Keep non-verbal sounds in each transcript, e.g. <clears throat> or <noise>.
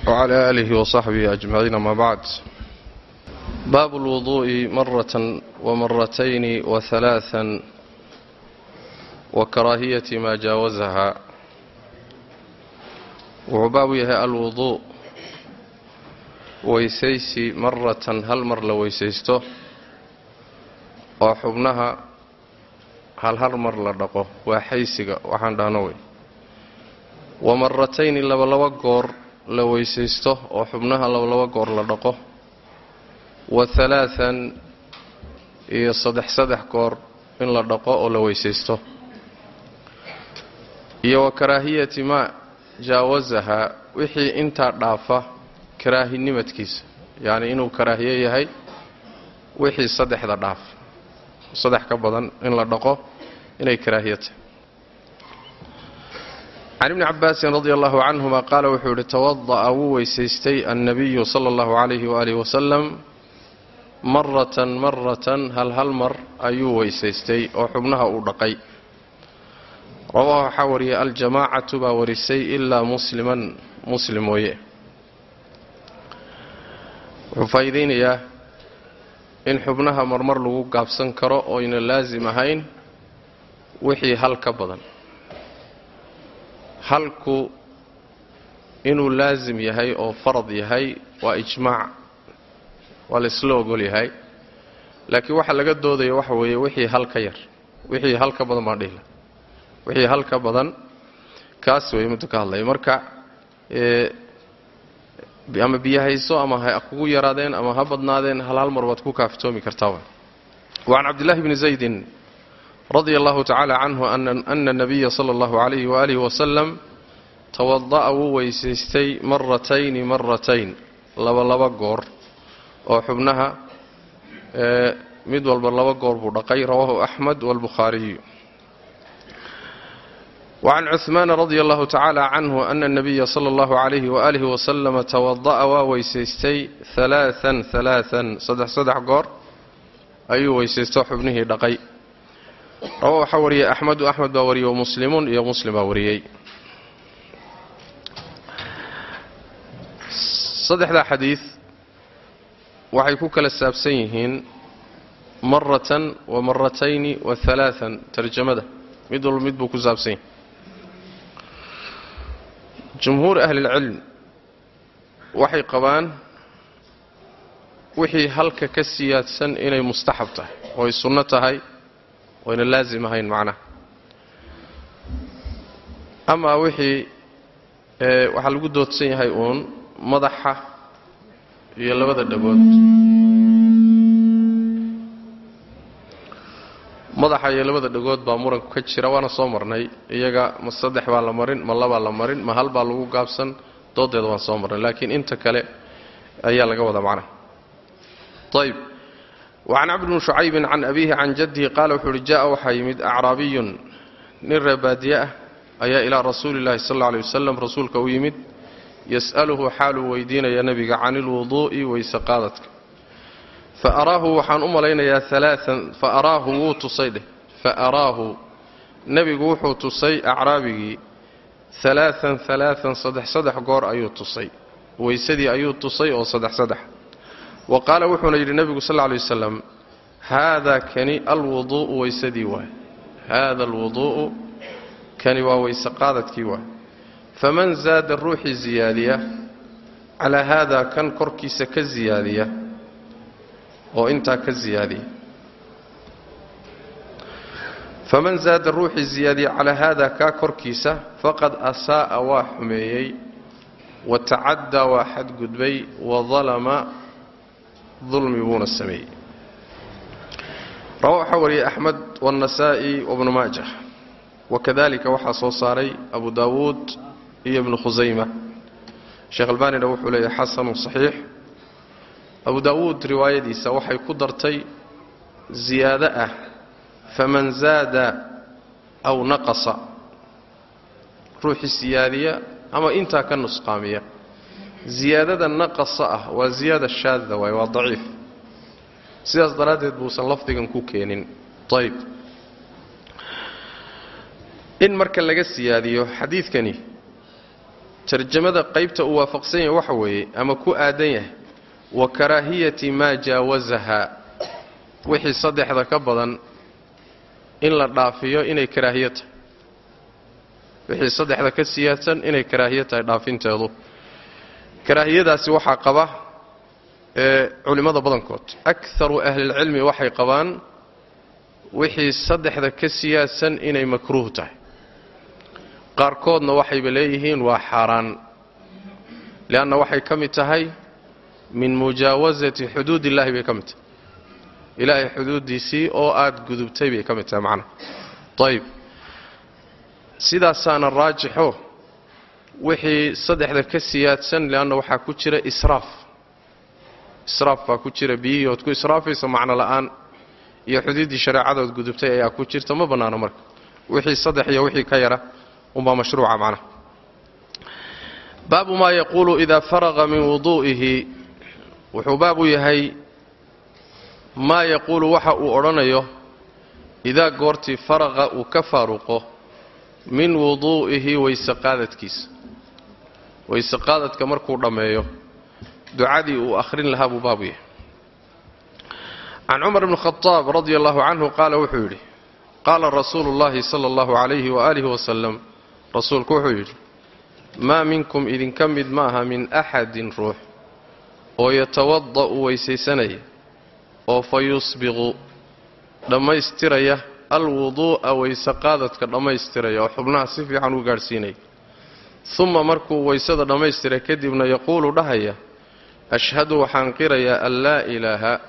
wcalaa aalihi wasaxbihi ajmaciin ama bacd baabu lwuduu'i maratan wamaratayni wahalaaan wa karaahiyati maa jaawasahaa wuxuu baabu yahay alwuduu weysaysi maratan hal mar la weysaysto oo xubnaha hal hal mar la dhaqo waa xaysiga waxaan dhahno wey maratayni labalaba goor la weysaysto oo xubnaha labalaba goor la dhaqo. Wa halaaan iyo saddex saddex goor in la dhaqo oo la weysaysto. Iyo wa karaahiyati maa jaawasahaa wixii intaa dhaafa karaahinimadkiisa yacni inuu karaahiye yahay wixii saddexda dhaaf saddex ka badan in la dhaqo inay karaahiye tahay can ibni cabaasin radi allahu canhuma qaala wuxuu yidhi tawada'a wuu weysaystay annabiyu sala allahu calayhi waaalih wasalam maratan maratan hal hal mar ayuu weysaystay oo xubnaha uu dhaqay rawaahu waxaa wariyay aljamaacatu baa warisay ilaa musliman muslim mooye wuxuu faa'iidaynayaa in xubnaha marmar lagu gaabsan karo oyna laasim ahayn wixii hal ka badan halku inuu laasim yahay oo farad yahay waa ijmaac waa laysla ogol yahay. Laakiin waxa laga doodaya waxa weeye wixii hal ka yar wixii hal ka badan baan dhihila wixii hal ka badan kaas wey muddo ka hadlaya marka ama biyahayso ama ha kugu yaraadeen ama ha badnaadeen hal hal mar baad ku kaaftoomi kartaa wacan cabdillahi bni zaydin radia allahu tacaala canhu ana nabiya sala allahu calayhi waalihi wasalam tawada'a wuu weysaystay maratayni maratayn laba laba goor oo xubnaha mid walba laba goor buu dhaqay rawaahu axmed waalbukhaariyu wacan cuhmaana radia allahu tacaala canhu ana nabiya sala allahu calayhi waalihi wasalama tawada'a waa weysaystay halaaan halaaan saddex saddex goor ayuu weysaysto xubnihii dhaqay rawa waxaa wariyey axmedu axmed baa wariyey muslimuun iyo muslim baa wariyey saddexdaa xadiid waxay ku kala saabsan yihiin maratan wa maratayni wa halaaan tarjamada. Mid walba mid buu ku saabsan yahay. Jumhuur ahlilcilm waxay qabaan wixii halka ka siyaadsan inay mustaxab tahay ooy sunno tahay oyna laasim ahayn macnaha. Amaa wixii waxaa lagu doodsan yahay uun madaxa iyo labada dhagood. Madaxa iyo labada dhagood baa muranku ka jira waana soo marnay. Iyaga ma saddex baa la marin ma labaa la marin ma hal baa lagu gaabsan doodeeda waan soo marnay. Laakiin inta kale ayaa laga wadaa macnaha. Ayb wacan cabdi bni shucaybin can abiihi can jaddihi qaala wuxuu uhi ja'a waxaa yimid acraabiyun nin reebaadiye ah ayaa ilaa rasuuli llahi sal alla alay wasalam rasuulka u yimid yas'aluhu xaaluu weydiinaya nebiga can ilwuduu'i weyse qaadadka fa araahu waxaan u malaynayaa alaaan fa araahu wuu tusay dheh fa araahu nebigu wuxuu tusay acraabigii alaaan alaaan saddex saddex goor ayuu tusay weysadii ayuu tusay oo saddex saddex wa qaala wuxuuna yidhi nebigu sal lay wasalam haadaa kani alwuduu'u weysadii waay. Haada alwuduu'u kani waa weyse qaadadkii waay. Faman zaada ruuxii ziyaadiya calaa haadaa kan korkiisa ka ziyaadiya oo intaa ka ziyaadiya. Faman zaada ruuxii ziyaadiya calaa haadaa kaa korkiisa faqad asaa'a waa xumeeyey wa tacaddaa waa xadgudbay wa dalama dulmi buuna sameeyey. Rawa waxaa wariyey axmed waannasaa'i wabnu maajah. Wakadalika waxaa soo saaray abu daawuud iyo ibnu khusayma sheekh albaanina wuxuu leeyahay xasanun saxiix. Abu daawuud riwaayadiisa waxay ku dartay ziyaado ah faman zaada aw naqasa. Ruuxii siyaadiya ama intaa ka nusqaamiya ziyaadada naqasa ah waa ziyaada shaada waaye waa daciif. Sidaas daraaddeed buusan lafdigan ku keenin. Ayb in marka laga siyaadiyo xadiidkani tarjamada qaybta uu waafaqsan yahay waxa weeye ama ku aadan yahay wa karaahiyati maa jaawasaha wixii saddexda ka badan in la dhaafiyo inay karaahiyo tahay. Wixii saddexda ka siyaadsan inay karaahiyo tahay dhaafinteedu karaahiyadaasi waxaa qaba culimmada badankood. Akaru ahlilcilmi waxay qabaan wixii saddexda ka siyaadsan inay makruuh tahay. Qaarkoodna waxayba leeyihiin waa xaaraan lianna waxay ka mid tahay min mujaawasati xuduud illaahi bay ka mid tahay. Ilaahay xuduuddiisii oo aad gudubtay bay ka mid tahay macnaha ayib sidaasaana raajixo wixii saddexda ka siyaadsan leanna waxaa ku jira israaf. Israaf baa ku jira biyihii ood ku israafayso macno la'aan iyo xuduuddii shareecadood gudubtay ayaa ku jirta ma bannaano marka. Wixii saddex iyo wixii ka yara umbaa mashruuca macnaha baabu maa yaquulu idaa faraqa min wuduu'ihi wuxuu baab u yahay maa yaquulu waxa uu odhanayo idaa goortii faraqa uu ka faaruqo min wuduu'ihi weyse qaadadkiisa weyse qaadadka markuu dhammeeyo ducadii uu akhrin lahaa buu baabu yahay. Can cumar bni khadaab radia allahu canhu qaala wuxuu yidhi qaala rasuulu llahi sala allahu calayhi waaalihi wasalam rasuulku wuxuu yidhi maa minkum idinka mid ma aha min axadin ruux oo yatawada'u weysaysanaya oo fa yusbiqu dhammaystiraya alwuduu'a weyse qaadadka dhammaystiraya oo xubnaha si fiican u gaadhsiinaya uma markuu weysada dhammaystiray kadibna yaquulu dhahaya ashhadu waxaan qirayaa an laa ilaaha.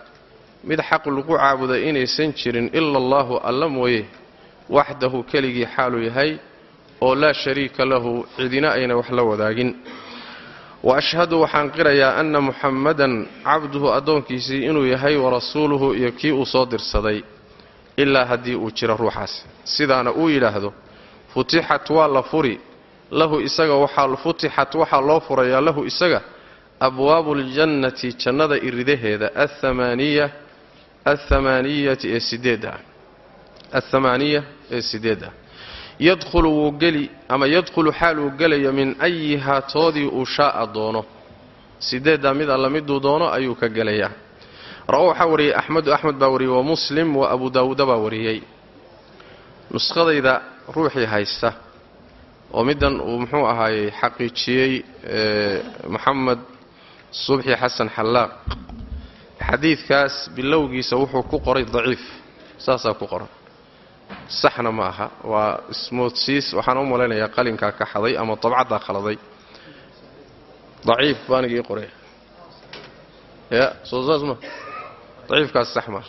Mid xaq lagu caabuda inaysan jirin ila allaahu alla mooye. Waxdahu keligii xaaluu yahay oo laa shariika lahu. Cidina ayna wax la wadaagin. Wa ashhadu waxaan qirayaa anna muxammadan cabduhu addoonkiisii inuu yahay warasuuluhu iyo kii uu soo dirsaday ilaa haddii uu jiro ruuxaas. Sidaana uu yidhaahdo futixat waa la furi lahu isaga waxaa futixat waxaa loo furayaa lahu isaga abwaabu ljannati jannada iridaheeda athamaaniya athamaaniyati ee sideedda athamaaniya ee sideedda. Yadkhulu wuu geli ama yadkhulu xaal uu gelayo min ayihaa toodii uu shaa'a doono. Sideeddaa mid alla miduu doono ayuu ka gelayaa. Rawa waxaa wariyey axmedu axmed baa wariyey wa muslim wa abu daawuuda baa wariyey nuskhadayda ruuxii haysta oo middan uu muxuu ahaayey xaqiijiyey moxamed subxi xasan xallaaq. Xadiidkaas bilowgiisa wuxuu ku qoray daciif saasaa ku qoran. Saxna ma aha waa ismoodsiis waxaan u malaynayaa qalinkaa ka xaday ama dabcaddaa khaladay daciif baaniga ii qoraya ya soo saas ma? Daciifkaas sax ma?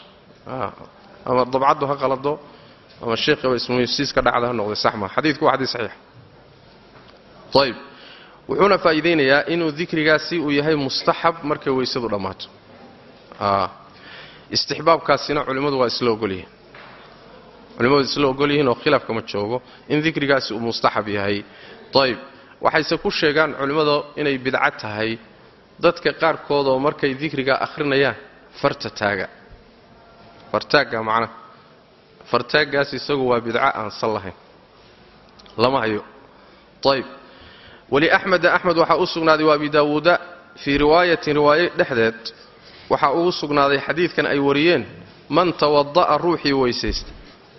Ama dabcaddu ha qalado ama sheekhaba ismoodsiis ka dhacda ha noqday sax ma? Xadiidku waa xadiid saxiixa ayb wuxuuna faa'iidaynayaa inuu dikrigaasi uu yahay mustaxab markay weysadu dhammaato. Istixbaabkaasina culimmadu waa isla ogolyihiin culimmadu isla ogol yihiin oo khilaafka ma joogo in dikrigaasi uu mustaxab yahay. Ayb waxayse ku sheegaan culimmada inay bidco tahay. Dadka qaarkood oo markay dikrigaa akhrinayaan farta taaga. Fartaagga macnaha fartaaggaas isagu waa bidco aansan lahayn lama hayo. Ayb weli axmeda axmed waxaa u sugnaaday wa abi daawuuda fii riwaayatin riwaaye dhexdeed. Waxaa ugu sugnaaday xadiidkan ay wariyeen man tawada'a ruuxii weysaysta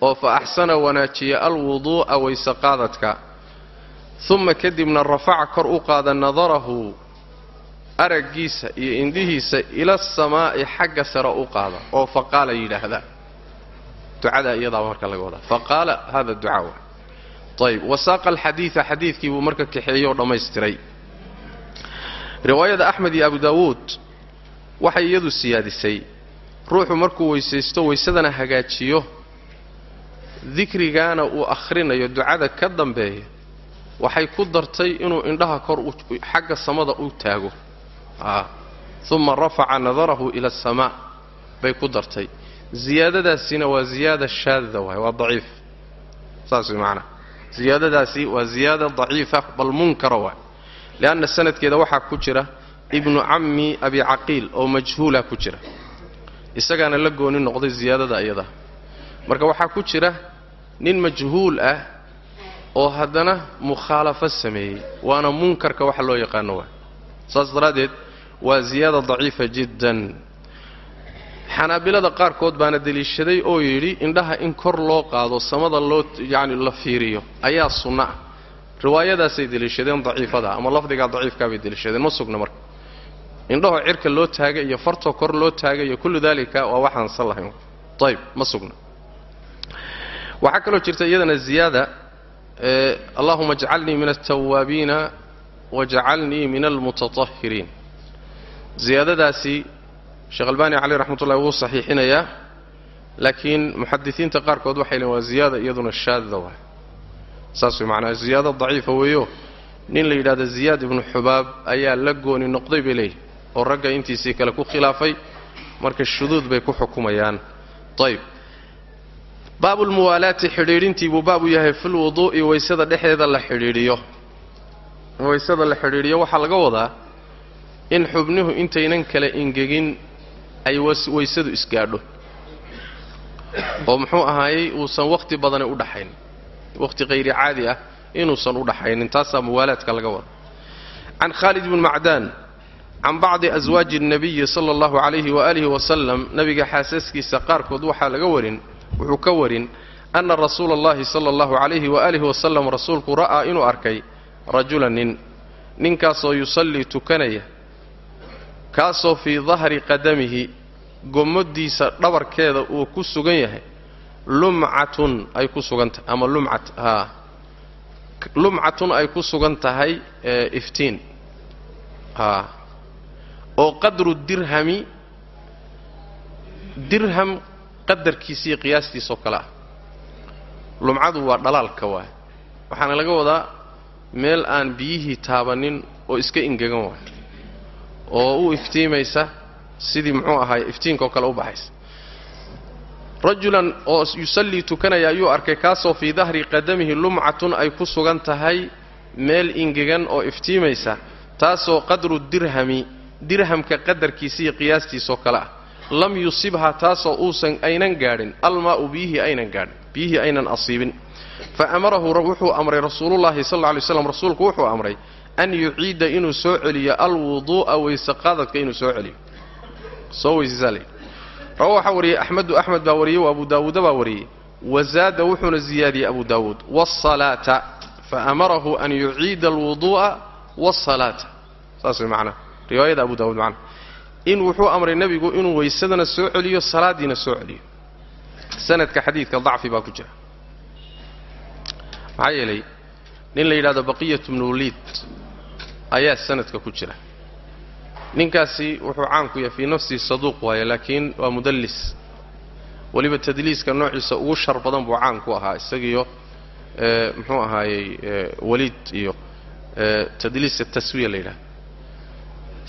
oo fa axsana wanaajiya alwuduu'a weyse qaadadka. Uma kadibna rafaca kor u qaada nadarahu araggiisa iyo indhihiisa ila asamaa'i xagga sare u qaada. Oo faqaala yidhaahda ducadaa iyadaa marka laga wadaa faqaala hada ducaa ayb wasaaqa alxadiida xadiidkii buu marka kaxeeyey oo dhammaystiray. Riwaayada axmed iyo abu daawuud waxay iyadu siyaadisay. Ruuxu markuu weysaysto weysadana hagaajiyo. Dikrigaana uu akhrinayo ducada ka dambeeya waxay ku dartay inuu indhaha kor xagga samada u taago. Uma rafaca nadarahu ila asamaa bay ku dartay. Ziyaadadaasina waa ziyaada shaadda waay waa daciif. Saas way ziyaadadaasi waa ziyaada daciifa bal munkara waay lianna sanadkeeda waxaa ku jira ibnu cammi abi caqiil oo majhuula ku jira. Isagaana la gooni noqday ziyaadada iyada marka waxaa ku jira nin majhuul ah oo haddana mukhaalafo sameeyey waana munkarka waxa loo yaqaano waay saas daraaddeed waa ziyaada daciifa jiddan xanaabilada qaarkood baana deliishaday oo yidhi indhaha in kor loo qaado samada loo yacni la fiiriyo ayaa sunno ah riwaayadaasay deliishadeen daciifada ama lafdigaa daciifkaa bay deliishadeen. Ma sugna marka. Indhahoo cirka loo taaga iyo fartoo kor loo taaga iyo kullu daalika waa waxaan san lahayn. Ayb ma sugna. Waxaa kaloo jirta iyadana ziyaada allahuma ajcalnii min altawaabiina wajcalnii min almutatahhiriin. Ziyaadadaasi sheekh albaani caleyh raxmatullahi wuu saxiixinayaa laakiin muxadisiinta qaarkood waxay leein waa ziyaada iyaduna shaadda waay. Saas way macnaa ziyaado daciifa weeyo. Nin la yidhahdo ziyaad ibnu xubaab ayaa la gooni noqday bay leeyihi oo ragga intiisii kale ku khilaafay marka shuduud bay ku xukumayaan. Ayb baabulmuwaalaati xidhiidhintii buu baab u yahay fil wuduu'i waysada dhexdeeda la xidhiidhiyo. Waysada la xidhiidhiyo waxaa laga wadaa in xubnuhu intaynan kala ingegin ay waysadu isgaadho oo muxuu ahaayey uusan wakhti badani u dhaxayn wakhti hayri caadi ah inuusan u dhaxaynin taasaa muwaalaadka laga wada can khaalid bn macdaan can bacdi aswaaji الnabiyi sala اllahu calayhi waalihi wasalam nabiga xaasaskiisa qaarkood waxaa laga warin wuxuu ka warin ana rasuula اllahi sala اllahu calayhi waalihi wasalam rasuulku ra'aa inuu arkay rajula nin ninkaasoo yusallii tukanaya kaasoo fii dahri qadamihi gommadiisa dhabarkeeda uu ku sugan yahay. Lumcatun ay ku sugan tahay ama lumcat haa lumcatun ay ku sugan tahay iftiin. Haa oo qadru dirhami dirham qadarkiisiiyo qiyaastiisoo kale ah. Lumcadu waa dhalaalka waay waxaana laga wadaa meel aan biyihii taabanin oo iska ingegan waay oo u iftiimaysa sidii muxuu ahaay iftiinkaoo kale u baxaysa. Rajulan oo yusallii tukanaya ayuu arkay kaasoo fii dahri qadamihi lumcatun ay ku sugan tahay meel ingegan oo iftiimaysa taasoo qadru dirhami dirhamka qadarkiisa iyo qiyaastiisoo kale ah. Lam yusibha taasoo uusan aynan gaadhin almaa'u biyihii aynan gaadhin biyihii aynan asiibin. Fa amarahu wuxuu amray rasuulullaahi sal lla alay slam rasuulku wuxuu amray an yuciida inuu soo celiyo alwuduu'a weyse qaadadka inuu soo celiyo. Soo weysaysaa rawa waxaa wariyey axmedu axmed baa wariyey wa abu daawuuda baa wariyey. Wazaada wuxuuna ziyaadiyey abu daawuud. Waasalaata fa amarahu an yuciida alwuduu'a waasalaata saas way macnaha riwaayada abu daawuud macnaha in wuxuu amray nebigu inuu weysadana soo celiyo salaadiina soo celiyo. Sanadka xadiidka dacfi baa ku jira. Maxaa yeelay nin la yidhahdo baqiyat bnu waliid ayaa sanadka ku jira. Ninkaasi wuxuu caan ku yahay fii nafsihi saduuq waaye laakiin waa mudallis. Weliba tadliiska noociisa ugu shar badan buu caan ku ahaa isagiyo muxuu ahaayey waliid iyo tadliisa taswiya la yidhahdo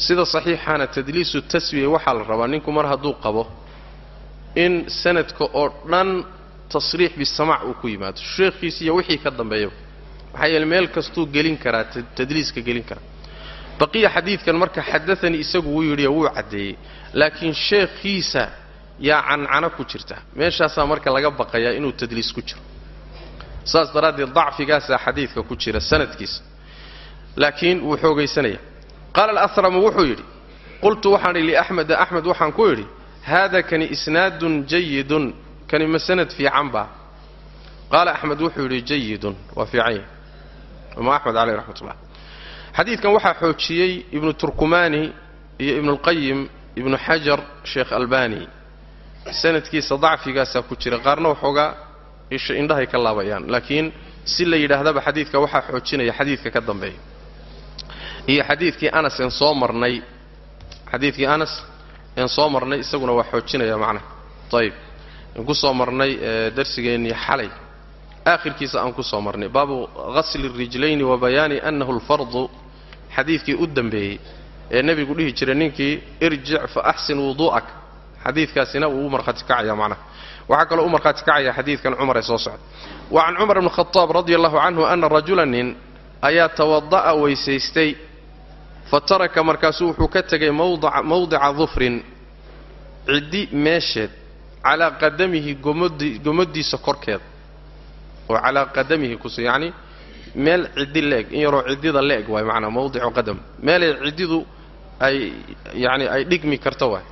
sida saxiixaana tadliisu taswiya waxaa la rabaa ninku mar hadduu qabo in sanadka oo dhan tasriix bisamaac uu ku yimaado. Sheekhiisi iyo wixii ka dambeeyaba maxaa yeele meel kastuu gelin karaa tadliiska gelin karaa. Baqiya xadiidkan marka xadaanii isagu wuu yidhi wuu caddeeyey. Laakiin sheekhiisa yaa cancano ku jirta. Meeshaasaa marka laga baqayaa inuu tadliis ku jiro. Saas daraaddeed dacfigaasaa xadiidka ku jira sanadkiisa. Laakiin wuu xoogaysanaya. Qaala alahramu wuxuu yidhi qultu waxaan idhi liaxmeda axmed waxaan ku idhi haada kani isnaadun jayidun kani ma sanad fiican baa? Qaala axmed wuxuu yidhi jayidun waa fiican yahy imaam axmed caleyh raxmat ullah xadiidkan waxaa xoojiyey ibnu turkumani iyo ibnuulqayim ibnu xajar sheekh albani. Sanadkiisa dacfigaasaa ku jira qaarna waxoogaa indhahay ka laabayaan laakiin si la yidhaahdaba xadiidka waxaa xoojinaya xadiidka ka dambeeya. Iyo xadiidkii anas een soo marnay xadiidkii anas een soo marnay isaguna waa xoojinaya macnaha ayib soo marnay darsigeennii xalay aakhirkiisa aan ku soo marnay. Baabu ghasli rijlayni wa bayaani annahu alfardu xadiidkii u dambeeyey ee nebigu dhihi jiray ninkii irjic fa axsin wuduu'ak xadiidkaasina wuu u markhaati kacaya macnaha. Waxaa kaloo u markhaati kacaya xadiidkan cumar ee soo socda. Wa can cumar bni khadaab radi allahu canhu ana rajula nin ayaa tawada'a weysaystay fa taraka markaasuu wuxuu ka tegay mawdica dufrin ciddi meesheed calaa qadamihi gomadiisa korkeeda oo calaa qadamihi kus yacni meel ciddi la-eg in yaroo ciddida la-eg waay macanaa mawdicu qadam. Meelay ciddidu ay yacni ay dhigmi karto waay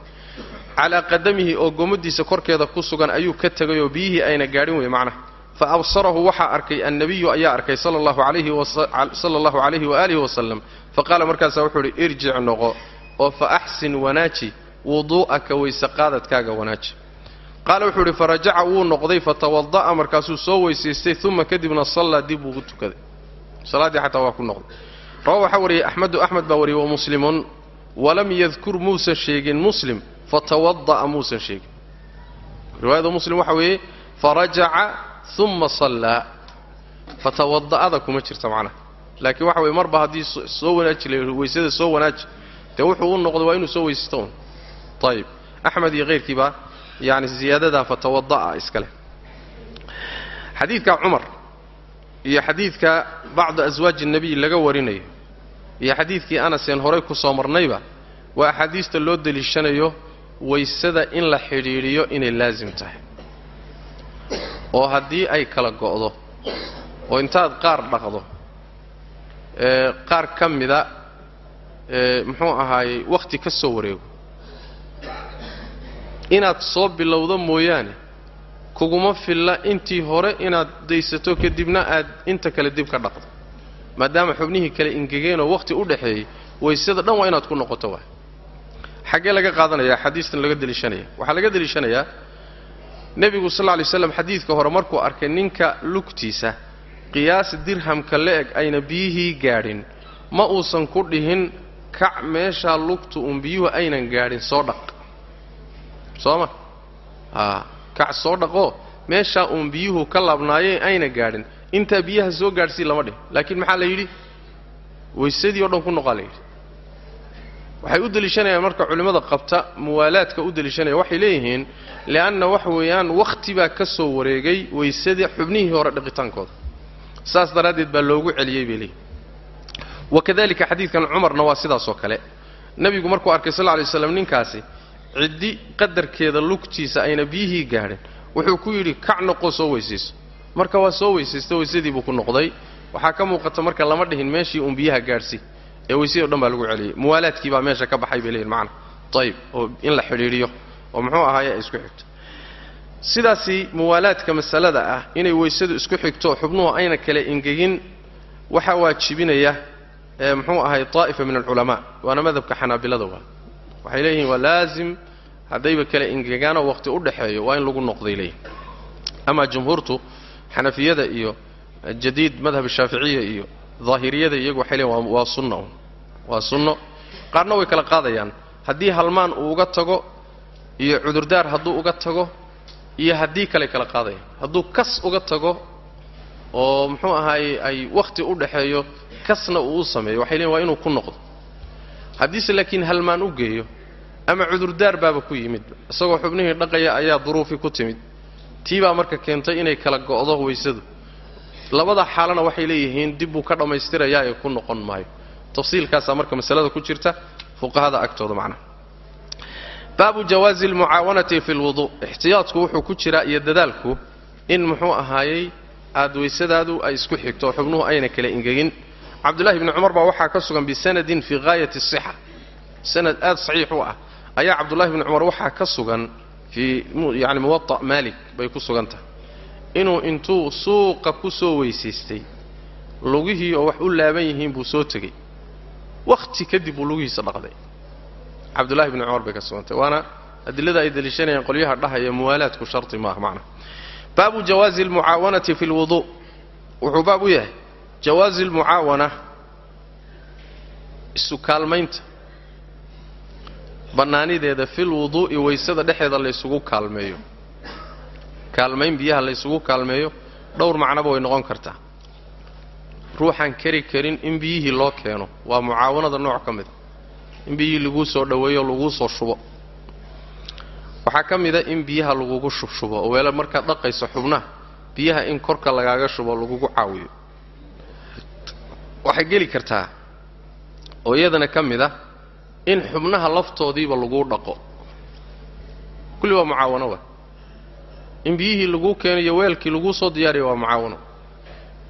calaa qadamihi oo gomadiisa korkeeda ku sugan ayuu ka tegayoo biyihii ayna gaadhin wey macnaha fa absarahu waxaa arkay annabiyu ayaa arkay sala allahu calayhi waaalihi wasalam fa qaala markaasaa wuxuu idhi irjic noqo. Oo fa axsin wanaaji wuduu'aka weyse qaadadkaaga wanaaji qaala wuxuu idhi farajaca wuu noqday fatawada'a markaasuu soo weysaystay uma kadibna sallaa dib ugu tukaday. Salaaddii xataa waa ku noqday. Rawa waxaa wariyey axmedu axmed baa wariyey wa muslimun walam yadkur muusan sheegin muslim fatawada'a muusan sheegin. Riwaayada muslim waxa weeye farajaca uma sallaa. Fatawada'ada kuma jirta macnaha. Laakiin waxa weye marba haddii soo wanaaji la weysada soo wanaaji dee wuxuu u noqday waa inuu soo weysaysto un ayib axmed iyo keyrkiibaa yani ziyaadadaa fatawada'a iska leh. Xadiidka cumar iyo xadiidka bacdu aswaaji nebiy laga warinayo iyo xadiidkii anaseen horay ku soo marnayba waa axaadiista loo deliishanayo waysada in la xidhiidhiyo inay laasim tahay. Oo haddii ay kala go'do oo intaad qaar dhaqdo qaar ka mida muxuu ahaayey wakhti ka soo wareego inaad soo bilowdo mooyaane kuguma filla intii hore inaad daysato kadibna aad inta kale dib ka dhaqdo. Maadaama xubnihii kale ingegeenoo wakhti u dhaxeeyey waysada dhan waa inaad ku noqoto waay. Xaggee laga qaadanaya xadiistan laga deliishanaya. Waxaa laga deliishanayaa nebigu sal lla lay slam xadiidka hore markuu arkay ninka lugtiisa qiyaas dirhamka la-eg ayna biyihii gaadhin. Ma uusan ku dhihin kac meeshaa lugtu uun biyuhu aynan gaadhin soo dhaq soo ma aa kac soo dhaqoo meeshaa uun biyuhu ka laabnaayeen ayna gaadhin. Intaa biyaha soo gaadhsii lama dhihin laakiin maxaa la yidhi? Waysadii o dhan ku noqaa la yidhi. Waxay u deliishanayaan marka culimmada qabta muwaalaadka u deliishanaya. Waxay leeyihiin li'anna waxa weeyaan wakhti baa ka soo wareegay waysadii xubnihii hore dhaqitaankooda. Saas daraaddeed baa loogu celiyey bay leeyihiin wakadalika xadiidkan cumarna waa sidaasoo kale. Nebigu markuu arkay sal lla lay slam ninkaasi ciddi qadarkeeda lugtiisa ayna biyihii gaadhin wuxuu ku yidhi kac noqoo soo weysayso. Marka waa soo weysaysta weysadii buu ku noqday. Waxaa ka muuqata marka lama dhihin meeshii uun biyaha gaadhsi ee weysadii o dhan baa lagu celiyey. Muwaalaadkii baa meesha ka baxay bay leeyihiin macana ayib oo in la xidhiidhiyo oo muxuu ahaaye ay isku xigto sidaasi muwaalaadka masalada ah inay weysadu isku xigto xubnuhu ayna kale ingegin waxaa waajibinaya ee muxuu ahay daa'ifa min alculamaa waana madhabka xanaabilada waa waxay leeyihiin waa laazim haddayba kale ingegaanoo waqti u dhaxeeyo waa in lagu noqday leeyihiin amaa jumhuurtu xanafiyada iyo jadiid madhab shaaficiya iyo daahiriyada iyagu waxay leeyihiin waa sunna un waa sunno. Qaarna way kala qaadayaan haddii halmaan uu uga tago iyo cudurdaar hadduu uga tago iyo haddii kale kala qaadayaan. Hadduu kas uga tago oo muxuu ahaayey ay wakhti u dhaxeeyo kasna uu u sameeyo. Waxay leeyihiin waa inuu ku noqdo haddiise laakiin halmaan u geeyo ama cudurdaar baaba ku yimid isagoo xubnihii dhaqaya ayaa duruufi ku timid. Tii baa marka keentay inay kala go'do weysadu labada xaalana waxay leeyihiin dib buu ka dhammaystirayaa ee ku noqon maayo. Tafsiilkaasaa marka masalada ku jirta fuqahada agtooda macnaha baabu jawaazi almucaawanati fi lwudu ixtiyaadku wuxuu ku jiraa iyo dadaalku in muxuu ahaayey aad weysadaadu ay isku xigto xubnuhu ayna kala ingegin cabdullahi bni cumar baa waxaa ka sugan bisanadin fii gaayati sixa. Sanad aad saxiix u ah. Ayaa cabdullahi bni cumar waxaa ka sugan fii yani muwata maalik bay ku sugan tahay inuu intuu suuqa ku soo weysaystay lugihii oo wax u laaban yihiin buu soo tegey. Wakhti kadib buu lugihiisa dhaqday. Cabdullahi bni cumar bay ka sugantay. Waana adilada ay deliishanayaan qolyaha dhahaya muwaalaadku sharti maaha macna. Baabu jawaazi almucaawanati fi lwudu wuxuu baab u yahay jawaazi almucaawana isu kaalmaynta bannaanideeda fil wuduu'i waysada dhexeeda laysugu kaalmeeyo. Kaalmayn biyaha laysugu kaalmeeyo dhowr macnoba way noqon kartaa. Ruuxaan kari karin in biyihii loo keeno waa mucaawanada nooc ka mida in biyihii laguu soo dhoweeyo laguu soo shubo. Waxaa ka mida in biyaha lagugu shubshubo oo weela markaad dhaqayso xubnaha biyaha in korka lagaaga shubo lagugu caawiyo waxay geli kartaa. Oo iyadana ka mid ah in xubnaha laftoodiiba laguu dhaqo. Kulli waa mucaawano wa in biyihii laguu keeniyo weelkii laguu soo diyaariyo waa mucaawano.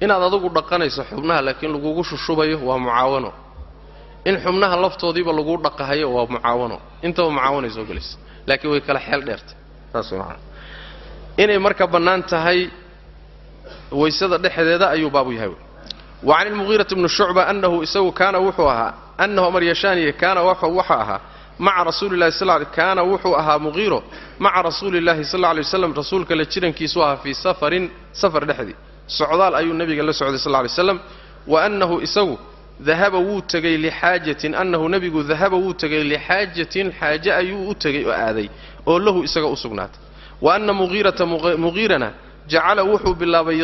Inaad adugu dhaqanayso xubnaha laakiin lagugu shushubayo waa mucaawano. In xubnaha laftoodiiba laguu dhaqahayo waa mucaawano. Intaba mucaawanay soo gelaysa laakiin way kala xeel dheertay. Saas way macana inay marka bannaan tahay waysada dhexdeeda ayuu baabu yahay wey wa can ilmugiirati bni shucba annahu isagu kaana wuxuu ahaa annahu amar yashaaniye kaana waxa ahaa maca rasuuli llahi sal ly kaana wuxuu ahaa muqiiro maca rasuuli llahi sal lay waslam rasuulka la jirankiisu ahaa fii safarin safar dhexdii socdaal ayuu nebiga la socday sal lay slam wa annahu isagu dahaba wuu tegey lixaajatin annahu nebigu dahaba wuu tegey lixaajatin xaaje ayuu u tegey oo aaday oo lahu isaga u sugnaatay wa anna muqiirata muqiirana jacala wuxuu bilaabay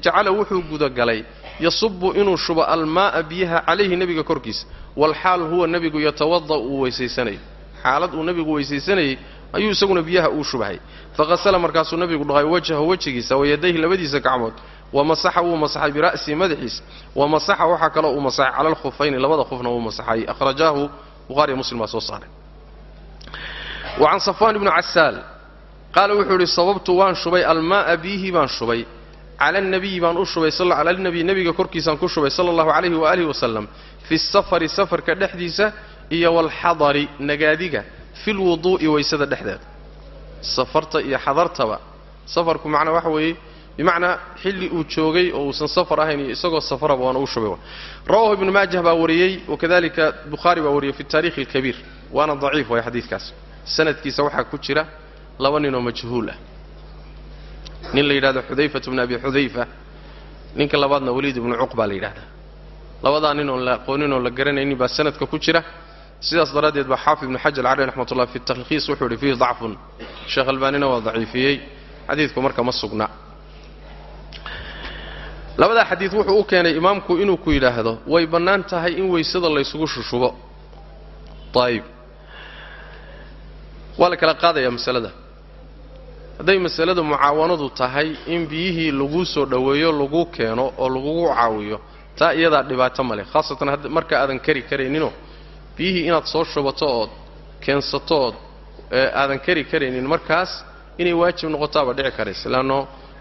jacala wuxuu gudagalay yasubu inuu shubo almaa'a biyaha calayhi nebiga korkiisa walxaal huwa nebigu yatawada uu weysaysanayo xaalad uu nebigu weysaysanayay ayuu isaguna biyaha uu shubahay. Faqasala markaasuu nebigu dhaqay wajhahu wejigiisa wayadayhi labadiisa gacmood wa masaxa wuu masaxay bira'sihi madaxiisa wa masaxa waxaa kaloo uu masaxay cala alkhufayni labada khufna wuu masaxay. Akhrajaahu buhariya muslim baa soo saaray. Wa can safwaan ibnu casaal qaala wuxuu idhi sababtu waan shubay almaa'a biyihii baan shubay cala alnabiyi baan u shubay cala alnabiy nebiga korkiisaan ku shubay sala allahu calayhi waalihi wasalam fi safari safarka dhexdiisa iyo walxadari nagaadiga fi lwuduu'i waysada dhexdeeda safarta iyo xadartaba safarku macnaa waxa weeye bimacnaa xilli uu joogay oo uusan safar ahayn iyo isagoo safaraba waana u shubay rawahu ibnu maajah baa wariyey wakadalika bukhaari baa wariyey fi taarikhi alkabiir waana daciif waay xadiidkaas sanadkiisa waxaa ku jira laba ninoo majhuul ah nin la yidhahdo xudayfat bnu abi xudayfa ninka labaadna waliid ibnu cuqbaa la yidhahdaa labadaa nin oon la aqoonin oon la garanaynin baa sanadka ku jira. Sidaas daraaddeed baa xaafid ibnu xajar caleyh raxmat ullah fi talkhiis wuxuu yidhi fiihi dacfun. Sheekh albaanina waa daciifiyey. Xadiidku marka ma sugna. Labadaa xadiid wuxuu u keenay imaamku inuu ku yidhaahdo way bannaan tahay in weysada laysugu shushubo. Ayib waa la kala qaadayaa masalada hadday masalada mucaawanadu tahay in biyihii laguu soo dhoweeyo lagu keeno oo lagugu caawiyo taa iyadaa dhibaato ma leh. Khaasatan marka aadan kari karayninoo biyihii inaad soo shubato ood keensato ood aadan kari karaynin markaas inay waajib noqotaaba dhici karaysa. Leanno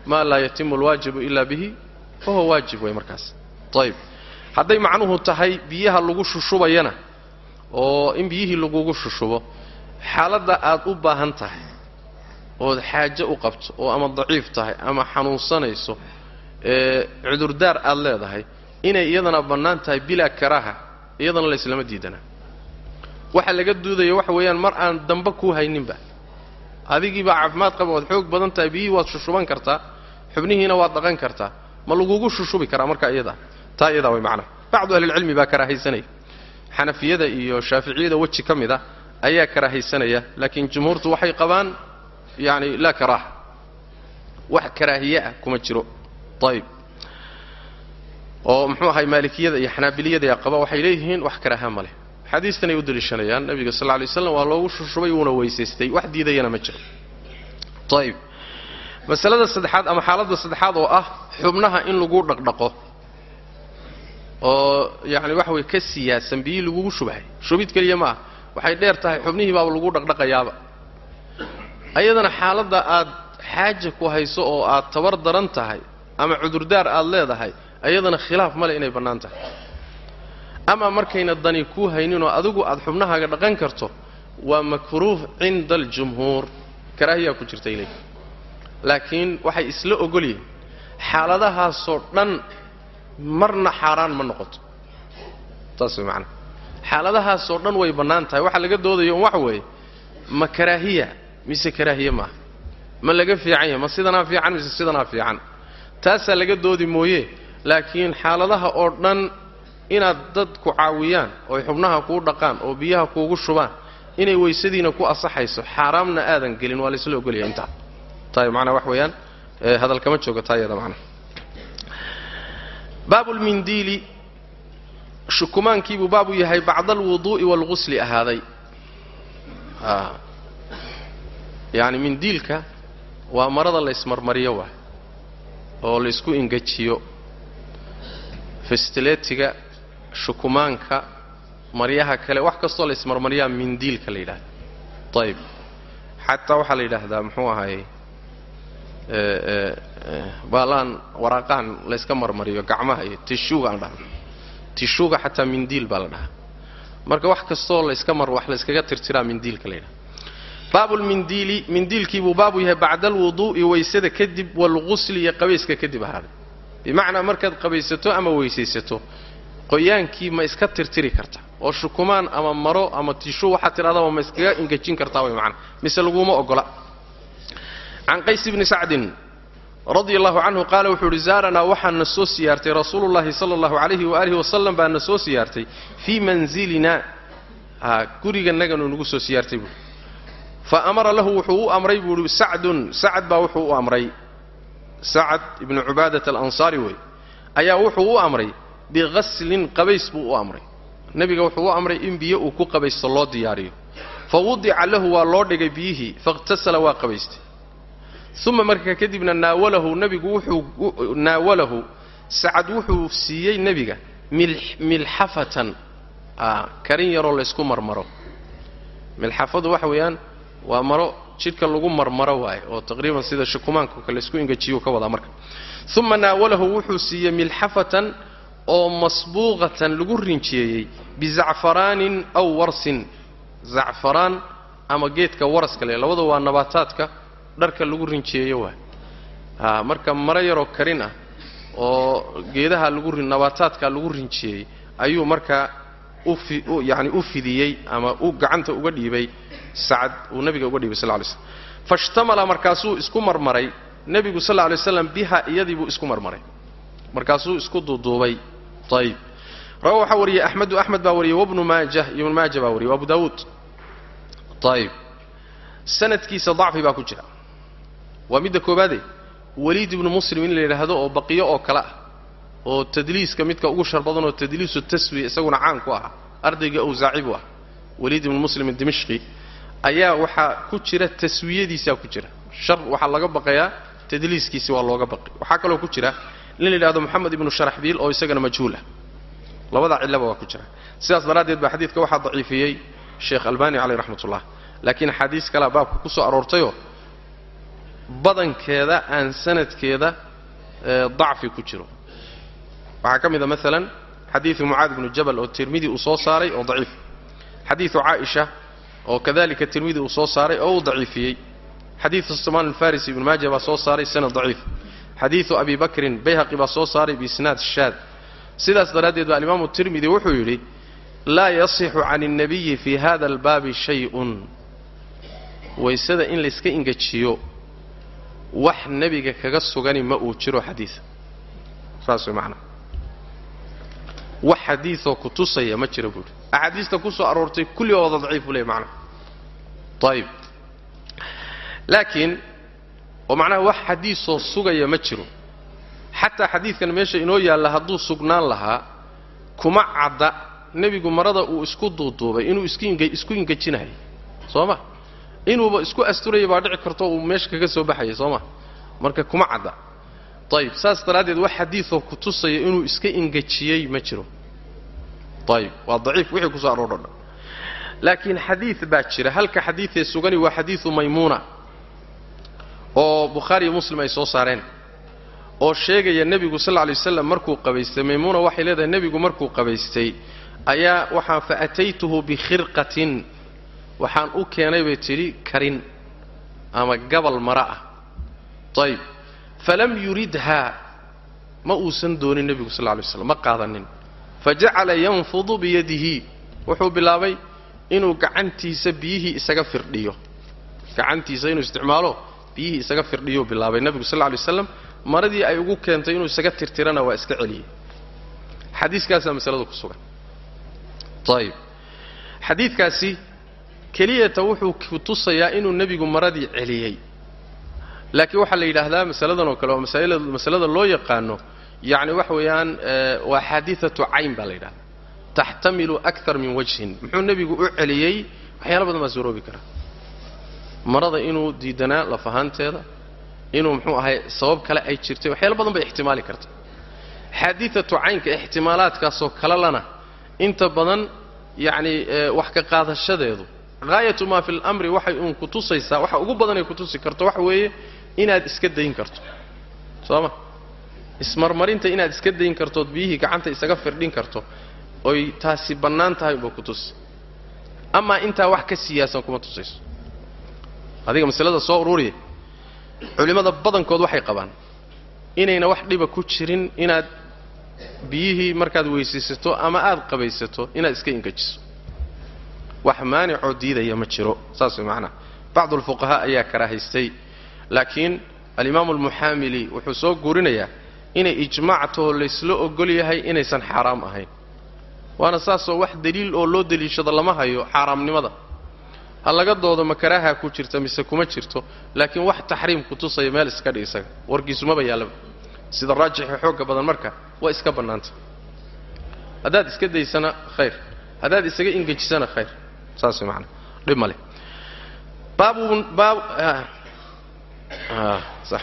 maa laa yatimu alwaajibu ilaa bihi fahuwa waajib wey markaas. Ayib hadday macnuhu tahay biyaha lagu shushubayana oo in biyihii lagugu shushubo xaaladda aad u baahan tahay ood xaaje u qabto oo ama daciif tahay ama xanuunsanayso cudurdaar aad leedahay inay iyadana bannaan tahay bilaa karaaha iyadana layslama diidana. Waxa laga duudaya waxa weeyaan mar aan damba kuu hayninba. Adigiibaa caafimaad qaba waad xoog badan tahay biyihii waad shushuban kartaa xubnihiina waad dhaqan kartaa. Ma lagugu shushubi karaa marka iyadaa taa iyadaa way macnaha bacdu ahlilcilmi baa karaahaysanaya xanafiyada iyo shaaficiyada weji ka mid a ayaa karaahaysanaya laakiin jumhuurtu waxay qabaan yani laa karaaha wax karaahiye ah kuma jiro. Ayib oo muxuu ahay maalikiyada iyo xanaabiliyada qaba waxay leeyihiin wax karaaha ma leh. Xadiistan ay u daliishanayaan. Nabiga sal lay slam waa loogu shushubay wuuna weysaystay. Wax diidayana ma jiro. Ayib masalada saddexaad ama xaaladda saddexaad oo ah xubnaha in lagu dhaqdhaqo. Oo yani waxa weye ka siyaasan biyii lagugu shubhay. Shubid keliya ma ah waxay dheer tahay xubnihii baaba lagu dhaqdhaqayaaba ayadana xaaladda aad xaaja ku hayso oo aad tabar daran tahay ama cudurdaar aad leedahay ayadana khilaaf male inay bannaan tahay. Ama markayna dani kuu hayninoo adigu aad xubnahaaga dhaqan karto waa makruuh cinda aljumhuur karaahiyaa ku jirta ilay. Laakiin waxay isla ogol yihiin xaaladahaasoo dhan marna xaaraan ma noqoto. Saas way macanaha xaaladahaasoo dhan way bannaan tahay. Waxaa laga doodayo un waxa weeye ma karaahiya mise karaahiye maaha ma? Laga fiican yahay ma sidanaa fiican mise sidanaa fiican? Taasaa laga doodi mooye laakiin xaaladaha oo dhan inaad dad ku caawiyaan ooy xubnaha kuu dhaqaan oo biyaha kuugu shubaan inay weysadiina ku asaxayso xaaraamna aadan gelin waa laysla ogolyahay intaa tahay macnaa wax weeyaan hadal kama joogo taa iyada macnaha baabulmindiili shukumaankiibuu baab u yahay bacda alwuduu'i waalgusli ahaaday yacni mindiilka waa marada la ysmarmariyo waay oo la ysku ingejiyo festiletiga shukumaanka maryaha kale wax kastoo la ysmarmariyaa mindiilka la yidhahda ayib xataa waxaa la yidhaahdaa muxuu ahaye baalaan waraaqahan layska marmariyo gacmaha iyo tishuuga aan dhahno tishuuga xataa mindiil baa la dhahaa. Marka wax kastoo layska mar wax layskaga tirtiraa mindiilka la yidhaha baabulmindiili mindiilkiibuu baabu yahay bacda alwuduu'i waysada kadib waalgusli iyo qabayska kadib ahaaday bimacnaa markaad qabaysato ama weysaysato qoyaankii ma iska tirtiri karta. Oo shukumaan ama maro ama tishu waxaad tidhahdaba ma iskaga ingejin kartaa way macana mise laguma ogola. Can qays bni sacdin radia allahu canhu qaala wuxuu uhi zaaranaa waxaa na soo siyaartay rasuulullahi sala allahu calayhi waalihi wasalam baa na soo siyaartay fii manzilina. Gurigannaganuu nagu soo siyaartay buui fa amara lahu wuxuu u amray buu uhi sacdun sacad baa wuxuu u amray. Sacad ibnu cubaadat alansaari wey ayaa wuxuu u amray biqaslin qabays buu u amray. Nebiga wuxuu u amray in biyo uu ku qabaysto loo diyaariyo. Fa wudica lahu waa loo dhigay biyihii fakhtasala waa qabaystay. Uma markaa kadibna naawalahu nebigu wuxuu naawalahu sacad wuxuu siiyey nebiga milxafatan. Karin yaroo laysku marmaro. Milxafadu waxa weeyaan waa maro jidhka lagu marmaro waaye oo taqriiban sida shukumaanka kale isku ingejiyu ka wadaa marka. Uma naawalahu wuxuu siiyey milxafatan oo masbuuqatan lagu rinjiyeeyey bizacfaraanin aw warsin. Zacfaraan ama geedka waraska le labada waa nabaataadka dharka lagu rinjiyeeyo waay a marka maro yaroo karin ah oo geedaha nabaataadka lagu rinjiyeeyey ayuu markaa yani u fidiyey ama gacanta uga dhiibay sacad uu nabiga uga dhiibay sal ly slm fashtamala markaasuu isku marmaray nebigu sal ly slam biha iyadiibuu isku marmaray. Markaasuu isku duuduubay. Ayib rawa waxaa wariyey axmedu axmed baa wariyey wabnu maajah ibnu maaja baa wariyey abu daawuud ayib sanadkiisa dacfi baa ku jira. Waa midda koobaade waliid ibnu muslim in la yidhaahdo oo baqiyo oo kale ah oo tadliiska midka ugu shar badan oo tadliisu taswiya isaguna caan ku ahaa ardayga awsaaci buu ah. Waliid ibnu muslim dimashqi ayaa waxaa ku jira taswiyadiisaa ku jira. Shar waxaa laga baqayaa tadliiskiisi waa looga baqi. Waxaa kaloo ku jira in la yidhahdo moxamed ibnu sharaxbiil oo isagana majhuulah labadaa cillaba waa ku jira. Sidaas daraaddeed baa xadiidka waxaa daciifiyey sheekh albani caleyh raxmatullah. Laakiin axaadiis kalea baabka ku soo aroortayoo badankeeda aan sanadkeeda dacfi ku jiro. Waxaa ka mid a maalan xadiidu mucaad ibnu jabal oo tirmidi uu soo saaray oo daciif. Xadiidu caaisha oo kadalika tirmidi uu soo saaray oo uu daciifiyey. Xadiidu samaan alfarisi ibnu maaja baa soo saaray sanad daciif. Xadiidu abi bakrin bayhaqi baa soo saaray biisnaad shaad. Sidaas daraaddeed ba alimaamu tirmidi wuxuu yidhi laa yasixu can الnabiyi fi hada albaabi shay-un. Waysada in layska ingejiyo wax nebiga kaga sugani ma uu jiro xadiida saas way macnaa. Wax xadiidoo ku tusaya ma jira buuhi axaadiista ku soo aroortay kulli waa wada daciif buu leey macnaa ayib laakiin oo macnaha wax xadiisoo sugaya ma jiro. Xataa xadiidkan meesha inoo yaalla hadduu sugnaan lahaa kuma cadda nebigu marada uu isku duuduubay inuu isku ingejinahay. Soo ma? Inuuba isku asturaya baa dhici karto uu meesha kaga soo baxaya soo ma? Marka kuma cadda. Ayib saas daraaddeed wax xadiidoo ku tusaya inuu iska ingejiyey ma jiro. Ayib waa daciif wixii ku soo aroordho dhan laakiin xadiid baa jira. Halka xadiidee sugani waa xadiidu maymuuna oo bukhaariiyo muslim ay soo saareen oo sheegaya nebigu sal lay waslam markuu qabaystay. Maymuuna waxay leedahay nebigu markuu qabaystay ayaa waxaa fa ataytuhu bikhirqatin waxaan u keenay bay tidhi karin ama gabal mara ah. Ayib falam yuridhaa ma uusan doonin nebigu sal lay waslam ma qaadanin. Fajacala yanfudu biyadihi wuxuu bilaabay inuu gacantiisa biyihii isaga firdhiyo. Gacantiisa inuu isticmaalo biyihii isaga firdhiyuu bilaabay nebigu sal lay waslam maradii ay ugu keentay inuu isaga tirtirana waa iska celiyey xadiiskaasaa masalada ku sugan. Ayib xadiidkaasi keliyata wuxuu ku tusayaa inuu nebigu maradii celiyey laakiin waxaa la yidhaahdaa masaladan oo kale masaa'ila masalada loo yaqaano yacni waxa weeyaan waa xaadiatu cayn baa la yidhahdaa taxtamilu akar min wajhin. Muxuu nebigu u celiyey? Waxyaala badan baa suuroobi kara. Marada inuu diidanaa laf ahaanteeda inuu muxuu ahay sabab kale ay jirtay waxyaala badan bay ixtimaali karta xaadiatu caynka ixtimaalaadkaasoo kalelana inta badan yacni wax ka qaadashadeedu. Haayatu maa fi lamri waxay uun ku tusaysaa waxa ugu badanay ku tusi karto waxa weeye inaad iska dayn karto. Soo ma? Ismarmarinta inaad iska dayn kartood biyihii gacanta isaga firdhin karto oy taasi bannaan tahay uba ku tusi amaa intaa wax ka siyaasan kuma tusayso. Adiga masalada soo ururiya culimmada badankood waxay qabaan inayna wax dhiba ku jirin inaad biyihii markaad weysaysato ama aad qabaysato inaad iska ingajiso. Wax maanicoo diidaya ma jiro saas way macnaha bacdu alfuqahaa ayaa karaahaystay laakiin alimaamu almuxaamili wuxuu soo guurinayaa inay ijmaactoo laysla ogol yahay inaysan xaaraam ahayn waana saasoo wax daliil oo loo deliishado lama hayo xaaraamnimada. Ha laga doodo ma karaaha ku jirta mise kuma jirto laakiin wax taxriim ku tusaya meel iska dhig isaga. Warkiisumaba yaallaba sida raajixa xoogga badan marka waa iska bannaanta. Haddaad iska daysana khayr. Haddaad isaga ingejisana khayr. Saas macanaa dhib ma leh. Baabun baab sax.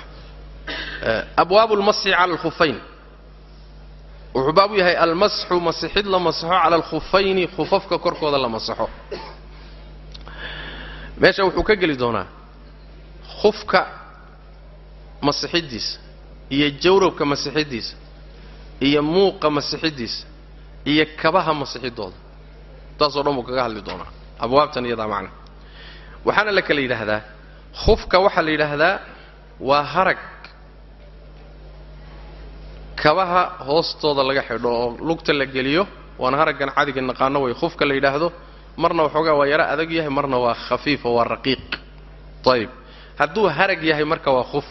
Abwaabu lmasxi cala alkhufayn wuxuu baab u yahay almasxu masixid la masaxo cala alkhufayni khufafka korkooda la masaxo. Meesha wuxuu ka geli doonaa khufka masixiddiisa iyo jawrabka masixiddiisa iyo muuqa masixiddiisa iyo kabaha masixidooda. Taasoo dhan buu kaga hadli doonaa. Abwaabtan iyadaa macna. Waxaana la kala yidhaahdaa khufka waxaa la yidhaahdaa waa harag kabaha hoostooda laga xidho oo lugta la geliyo waana haraggan cadiga naqaano way khufka la yidhaahdo. Marna waxoogaa waa yaro adag yahay marna waa khafiif oo waa raqiiq. Ayib hadduu harag yahay marka waa khuf.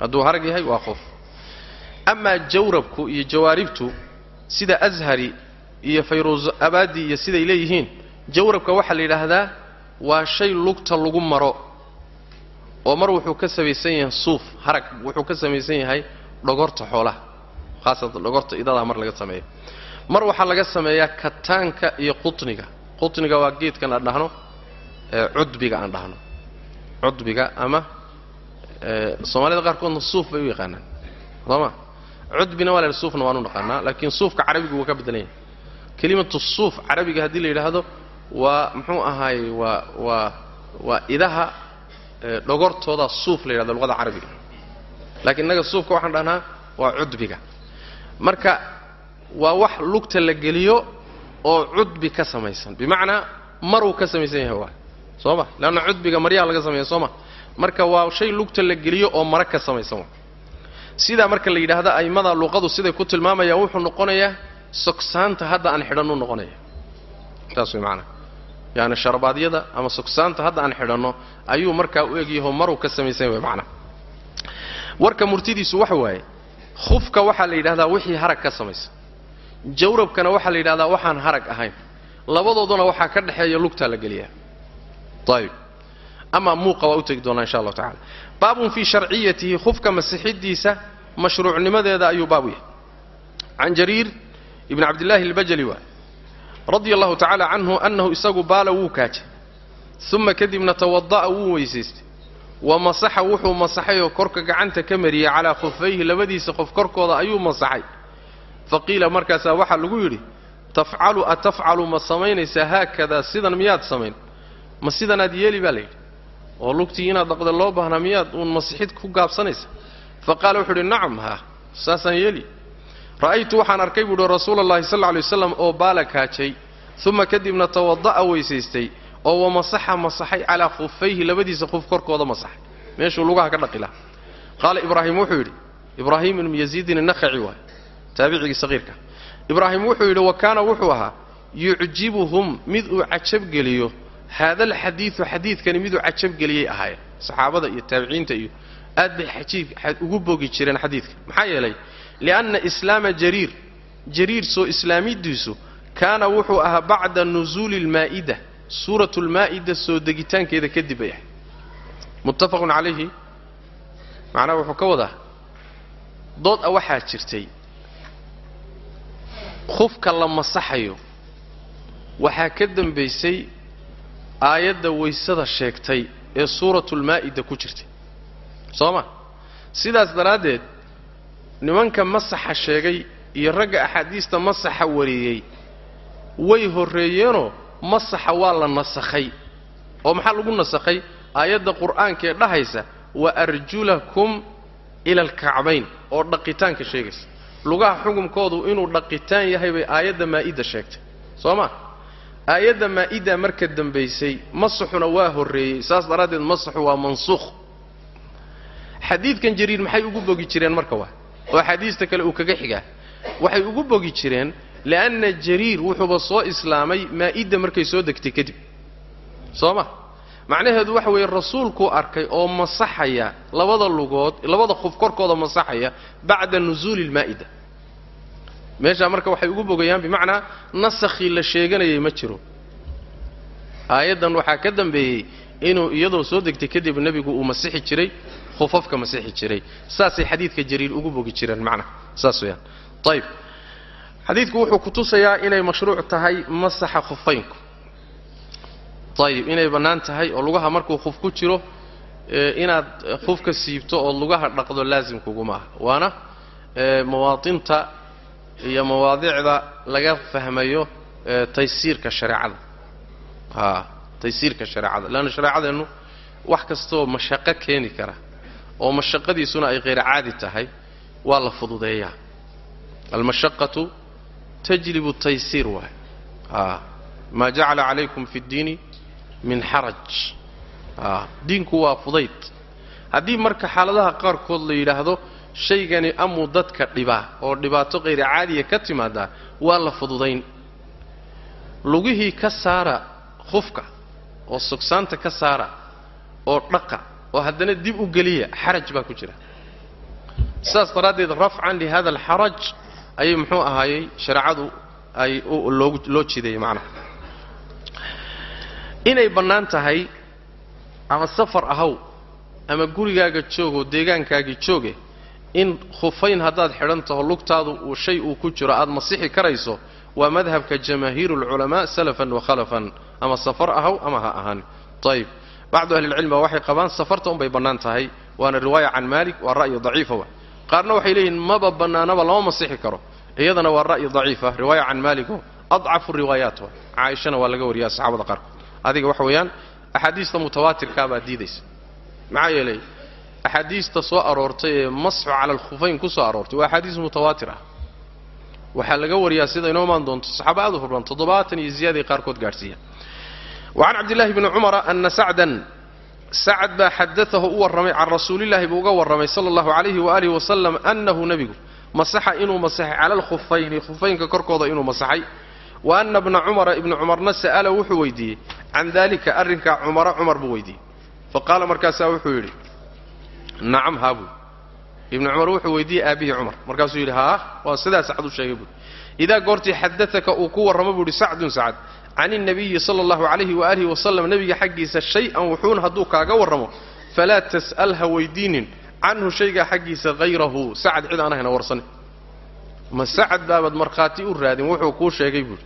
Hadduu harag yahay waa khuf. Amaa jawrabku iyo jawaaribtu sida ashari iyo fayruus abaadi iyo siday leeyihiin jawrabka waxaa la yidhaahdaa waa shay lugta lagu maro. Oo mar wuxuu ka samaysan yahay suuf harag wuxuu ka samaysan yahay dhogorta xoolaha khaasatan dhogorta idadaa mar laga sameeyo. Mar waxaa laga sameeyaa kataanka iyo qutniga. Qutniga waa geedkan aan dhahno cudbiga aan dhahno. Cudbiga ama soomaalida qaarkoodna suuf bay u yaqaanaan. Sooma cudbina waa la yidhaha suufna waanu naqaanaa laakiin suufka carabigu wuu ka beddelan yahay kelimatu suuf carabiga haddii la yidhaahdo waa muxuu ahaayey waa waa waa idaha dhogortooda suuf la yidhahdo luqada carabiga laakiin innaga suufka waxaan dhahnaa waa cudbiga. Marka waa wax lugta la geliyo oo cudbi ka samaysan. Bimacnaa maruu ka samaysan yahay waa. Soo ma? Leanna cudbiga maryaha laga sameeya soo ma? Marka waa shay lugta la geliyo oo mara ka samaysan sidaa marka la yidhaahdo a'immada luqadu siday ku tilmaamayaan wuxuu noqonayaa sogsaanta hadda aan xidhannu noqonaya. Taas way macanaa yaani sharabaadyada ama sogsaanta hadda aan xidhanno ayuu markaa u egyaho maruu ka samaysan yahay macnaa warka murtidiisu waxa waaye khufka waxaa la yidhahdaa wixii harag ka samaysan jawrabkana waxaa la yidhahdaa waxaan harag ahayn. Labadooduna waxaa ka dhexeeya lugtaa la geliyaa. Ayib amaa muuqa waa u tegi doonaa insha allahu tacala baabun fii sharciyatihi khufka masixiddiisa mashruucnimadeeda ayuu baabu yahay. Can jariir ibni cabdillaahi albajali waay radia allahu tacaala canhu annahu isagu baala wuu kaajay. Uma kadibna tawada'a wuu weysaystay wa masaxa wuxuu masaxay oo korka gacanta ka mariyey calaa khufayhi labadiisa qof korkooda ayuu masaxay. Fa qiila markaasaa waxaa lagu yidhi tafcalu atafcalu ma samaynaysaa haakadaa sidan miyaad samayn? Ma sidanaad yeeli baa layidhi oo lugtii inaad dhaqda loo baahnaa miyaad uun masixid ku gaabsanaysa? Fa qaala wuxuu idhi nacam haa saasaan yeeli. Ra'aytu waxaan arkay buu uhi rasuula allahi sal lla alay waslam oo baala kaajay uma kadibna tawada'a weysaystay oo wamasaxa masaxay calaa khufayhi labadiisa khuf korkooda masaxay. Meeshuu lugaha ka dhaqi lahaa qaala ibraahim wuxuu yidhi ibraahim ibnu yaziidin innakhaci waay taabicigii saqiirka. Ibraahim wuxuu yidhi wa kaana wuxuu ahaa yucjibuhum mid uu cajabgeliyo haada alxadiidu xadiidkani miduu cajabgeliyey ahaayeen. Saxaabada iyo taabiciinta iyo aad bay ugu bogi jireen xadiidka. Maxaa yeelay lianna islaama jariir jariir soo islaamidiisu kaana wuxuu ahaa bacda nusuuli almaa'ida suuratu lmaa'ida soo degitaankeeda kadib bay ahay muttafaqun calayhi. Macnaha wuxuu ka wadaa dood a waxaa jirtay. Khufka la masaxayo waxaa ka dambaysay aayadda waysada sheegtay ee suuratulmaa'ida ku jirtay. Soo ma? Sidaas daraaddeed nimanka masaxa sheegay iyo ragga axaadiista masaxa wariyey way horreeyeenoo masaxa waa la nasakhay. Oo maxaa lagu nasakhay? Aayadda qur'aanka ee dhahaysa wa arjulakum ila alkacbayn. Oo dhaqitaanka sheegaysa. Lugaha xukumkoodu inuu dhaqitaan yahay bay aayadda maa'ida sheegtay. Soo ma? Aayadda maa'ida marka dambaysay masaxuna waa horreeyey. Saas daraaddeed masaxu waa mansuukh xadiidkan jariir maxay ugu bogi jireen marka waa? Oo axaadiista kale uu kaga xigaa. Waxay ugu bogi jireen li'anna jariir wuxuuba soo islaamay maa'idda markay soo degtay kadib soo ma macnaheedu waxa weeye rasuulkuu arkay oo masaxaya labada lugood labada khuf korkooda masaxaya bacda nusuuli ilmaa'ida meeshaa marka waxay ugu bogayaan bimacnaa nasakhii la sheeganayay ma jiro aayaddan waxaa ka dambeeyey inuu iyadoo soo degtay kadib nebigu uu masixi jiray khufafka masixi jiray saasay xadiidka jariir ugu bogi jireen macnaha saas weeyaan ayib xadiidku wuxuu ku tusayaa inay mashruuc tahay masaxa khufaynku ayib inay bannaan tahay oo lugaha markuu khuf ku jiro inaad khufka siibto ood lugaha dhaqdo laasimkuguma ah waana mawaatinta iyo mawaadicda laga fahmayo taysiirka shareecada. A taysiirka shareecada. Leanna shareecadeennu wax kastaoo mashaqo keeni kara oo mashaqadiisuna ay hayr caadi tahay waa la fududeeyaa. Almashaqatu tajlibu taysiir waay. Maa jacala calaykum fi ddiini min xaraj. Diinku waa fudayd. Haddii marka xaaladaha qaarkood la yidhaahdo shaygani amuu dadka dhibaa oo dhibaato hayr caadiya ka timaadaa waa la fududayn. Lugihii ka saara khufka oo sugsaanta ka saara oo dhaqa oo haddana dib u geliya xaraj baa ku jira. Sidaas daraaddeed rafcan lihada alxaraj ayay muxuu ahaayey shareecadu ay loo jideeyey macnaha inay bannaan tahay ama safar ahaw ama gurigaaga joogoo deegaankaagii jooge in khufayn haddaad xidhan taho lugtaadu uu shay uu ku jiro aad masixi karayso waa madhabka jamaahiiru alculamaa salafan wa khalafan ama safar ahaw ama ha ahaan ayib bacdu ahlilcilmi baa waxay qabaan safarta unbay bannaan tahay waana riwaaya can maalik waa ra'yi daciifa qaarna waxay leeyihiin maba bannaanaba lama masixi karo. Iyadana waa ra'yi daciifa riwaaya can maaligo adcafu riwaayaat. Wa caaishana waa laga wariyaa saxaabada qaarkood adiga waxa weeyaan axaadiista mutawaatirkaa baad diidaysa. Maxaa yeelay axaadiista soo aroortay ee masxu cala alkhufayn ku soo aroortay waa axaadiis mutawaatir ah. Waxaa laga wariyaa sida inoo maan doonto saxaaba aad u furban toddobaatan iyo ziyaaday qaarkood gaadhsiiya. Wa can cabdillahi bni cumara ana sacdan sacad baa xadaahu u warramay can rasuulillahi buu uga warramay sala allahu calayhi waalihi wasalam annahu nebigu masaxa inuu masaxay cala alkhufayni khufaynka korkooda inuu masaxay wa anna bna cumara ibnu cumarna sa'ala wuxuu weydiiyey can daalika arrinkaa cumara cumar buu weydiiyey fa qaala markaasaa wuxuu yidhi nacam haa buui ibnu cumar wuxuu weydiiyey aabbihii cumar markaasuu yidhi haa waa sidaa sacad u sheegay buui idaa goortii xadaaka uu ku warramo buu yidhi sacdun sacad can innabiyi sala allahu calayhi waalihi wasalam nebiga xaggiisa shay-an wuxuun hadduu kaaga warramo falaa tas'al ha weydiinin canhu shaygaa xaggiisa hayrahu sacad cid aan ahayna warsane ma sacad baabaad markhaati u raadin wuxuu kuu sheegay buuhi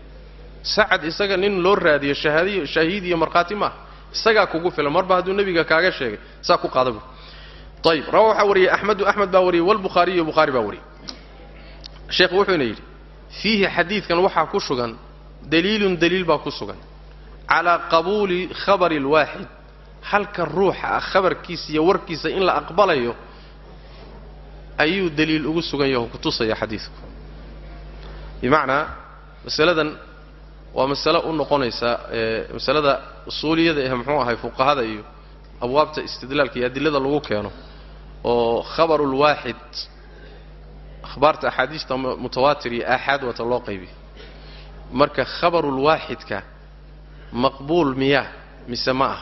sacad isaga nin loo raadiyo shahaadiy shahiid iyo markhaati maaha isagaa kugu filan marba hadduu nebiga kaaga sheegay saa ku qaada buui ayib rawa waxaa wariyey axmedu axmed baa wariyey walbukhaariyu bukhaari baa wariyey sheekhu wuxuuna yidhi fiihi xadiidkan waxaa ku sugan daliilun daliil baa ku sugan calaa qabuuli khabari alwaaxid halka ruuxa ah khabarkiisa iyo warkiisa in la aqbalayo ayuu daliil ugu sugan yaho ku tusaya xadiidku bimacnaa masaladan waa masale u noqonaysa masalada usuuliyada ee muxuu ahay fuqahada iyo abwaabta istidlaalka iyo adilada lagu keeno oo khabarulwaaxid akhbaarta axaadiista mutawaatir iyo aaxaad wata loo qaybiyo marka khabarulwaaxidka maqbuul miyaa mise ma ah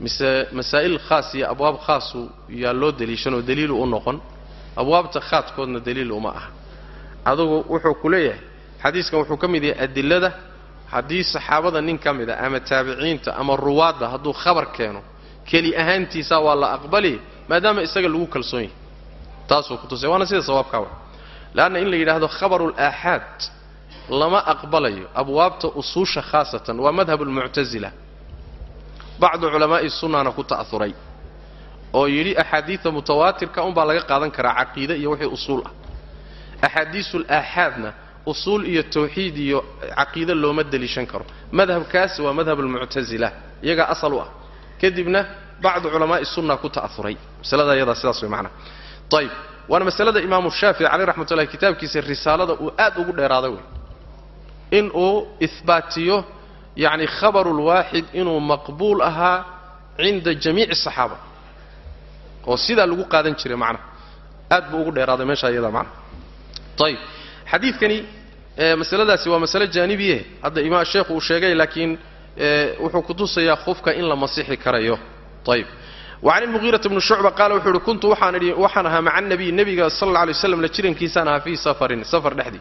mise masaa'il khaas iyo abwaab khaasu yaa loo deliishanoo daliilu u noqon abwaabta khaadkoodna daliil uma ah adugu wuxuu ku leeyahay xadiiskan wuxuu ka mid yahay adilada haddii saxaabada nin ka mid a ama taabiciinta ama ruwaadda hadduu khabar keeno keli ahaantiisa waa la aqbali maadaama isaga lagu kalsoon yahay. Taasuu ku tusay waana sida sawaabkaa wa leanna in la yidhaahdo khabaru laaxaad lama aqbalayo abwaabta usuusha khaasatan waa madhab lmuctasila bacdu culamaa'i sunnana ku ta'auray oo yidhi axaadiida mutawaatirka unbaa laga qaadan karaa caqiide iyo wixii usuul ah. Axaadiisul aaxaadna usuul iyo tawxiid iyo caqiide looma deliishan karo. Madhabkaas waa madhab almuctasila iyagaa asal u ah. Kadibna bacdu culamaa'i sunna ku ta'auray masalada iyadaa sidaas way macnaha ayib waana masalada imaamu shaafici caleyh raxmat kitaabkiisa risaalada uu aad ugu dheeraaday wey in uu ihbaatiyo yacni khabarulwaaxid inuu maqbuul ahaa cinda jamiici asaxaaba oo sidaa lagu qaadan jiray macnaha aad buu ugu dheeraaday meeshaa iyada macnaha ayib xadiidkani masaladaasi waa masale jaanibiye. Hadda imaam sheekhu uu sheegay laakiin wuxuu kutusayaa khufka in la masixi karayo. Ayib wacan ilmugiirata bni shucba qaala wuxuu uhi kuntu waxaan ahaa maca nabiy nebiga sal alla alay waslam la jirankiisaan ahaa fii safarin safar dhexdii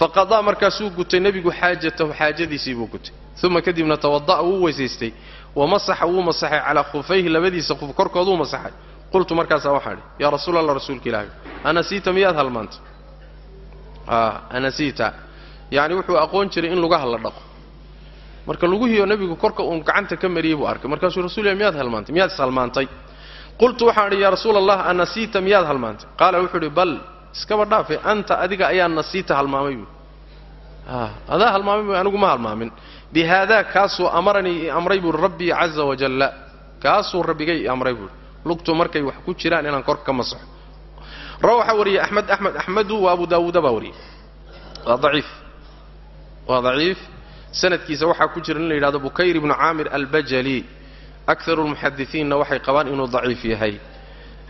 faqadaa markaasuu gutay nebigu xaajatahu xaajadiisii buu gutay. Uma kadibna tawada'a wuu weysaystay. Wamasaxa wuu masaxay calaa khufayhi labadiisa khuf korkooduu masaxay. Qultu markaasaa waxaa idhi yaa rasuul allah rasuulka ilaahay anasiita miyaad halmaantay anasiita. Yacni wuxuu aqoon jiray in lugaha la dhaqo. Marka luguhiioo nebigu korka uun gacanta ka mariyey buu arkay. Markaasuu rasul miyaad halmaantay miyaad ishalmaantay qultu waxaan idhi yaa rasuula allah anasiita miyaad halmaantay qaala wuxuu idhi bal iskaba dhaafe anta adiga ayaa nasiita halmaamay buu. Adaa halmaamay bu anigu ma halmaamin. Bi haadaa kaasuu amaranii i amray buui rabbii caza wajalla kaasuu rabbigay i amray buui lugtu markay wax ku jiraan inaan korka ka masaxo. Rawa waxaa wariyey axmed axmed axmedu waa abu daawuuda baa wariyey waa daciif. Waa daciif. Sanadkiisa waxaa ku jira in la yidhahdo bukayr ibnu caamir albajali. Akaru lmuxadisiinna waxay qabaan inuu daciif yahay.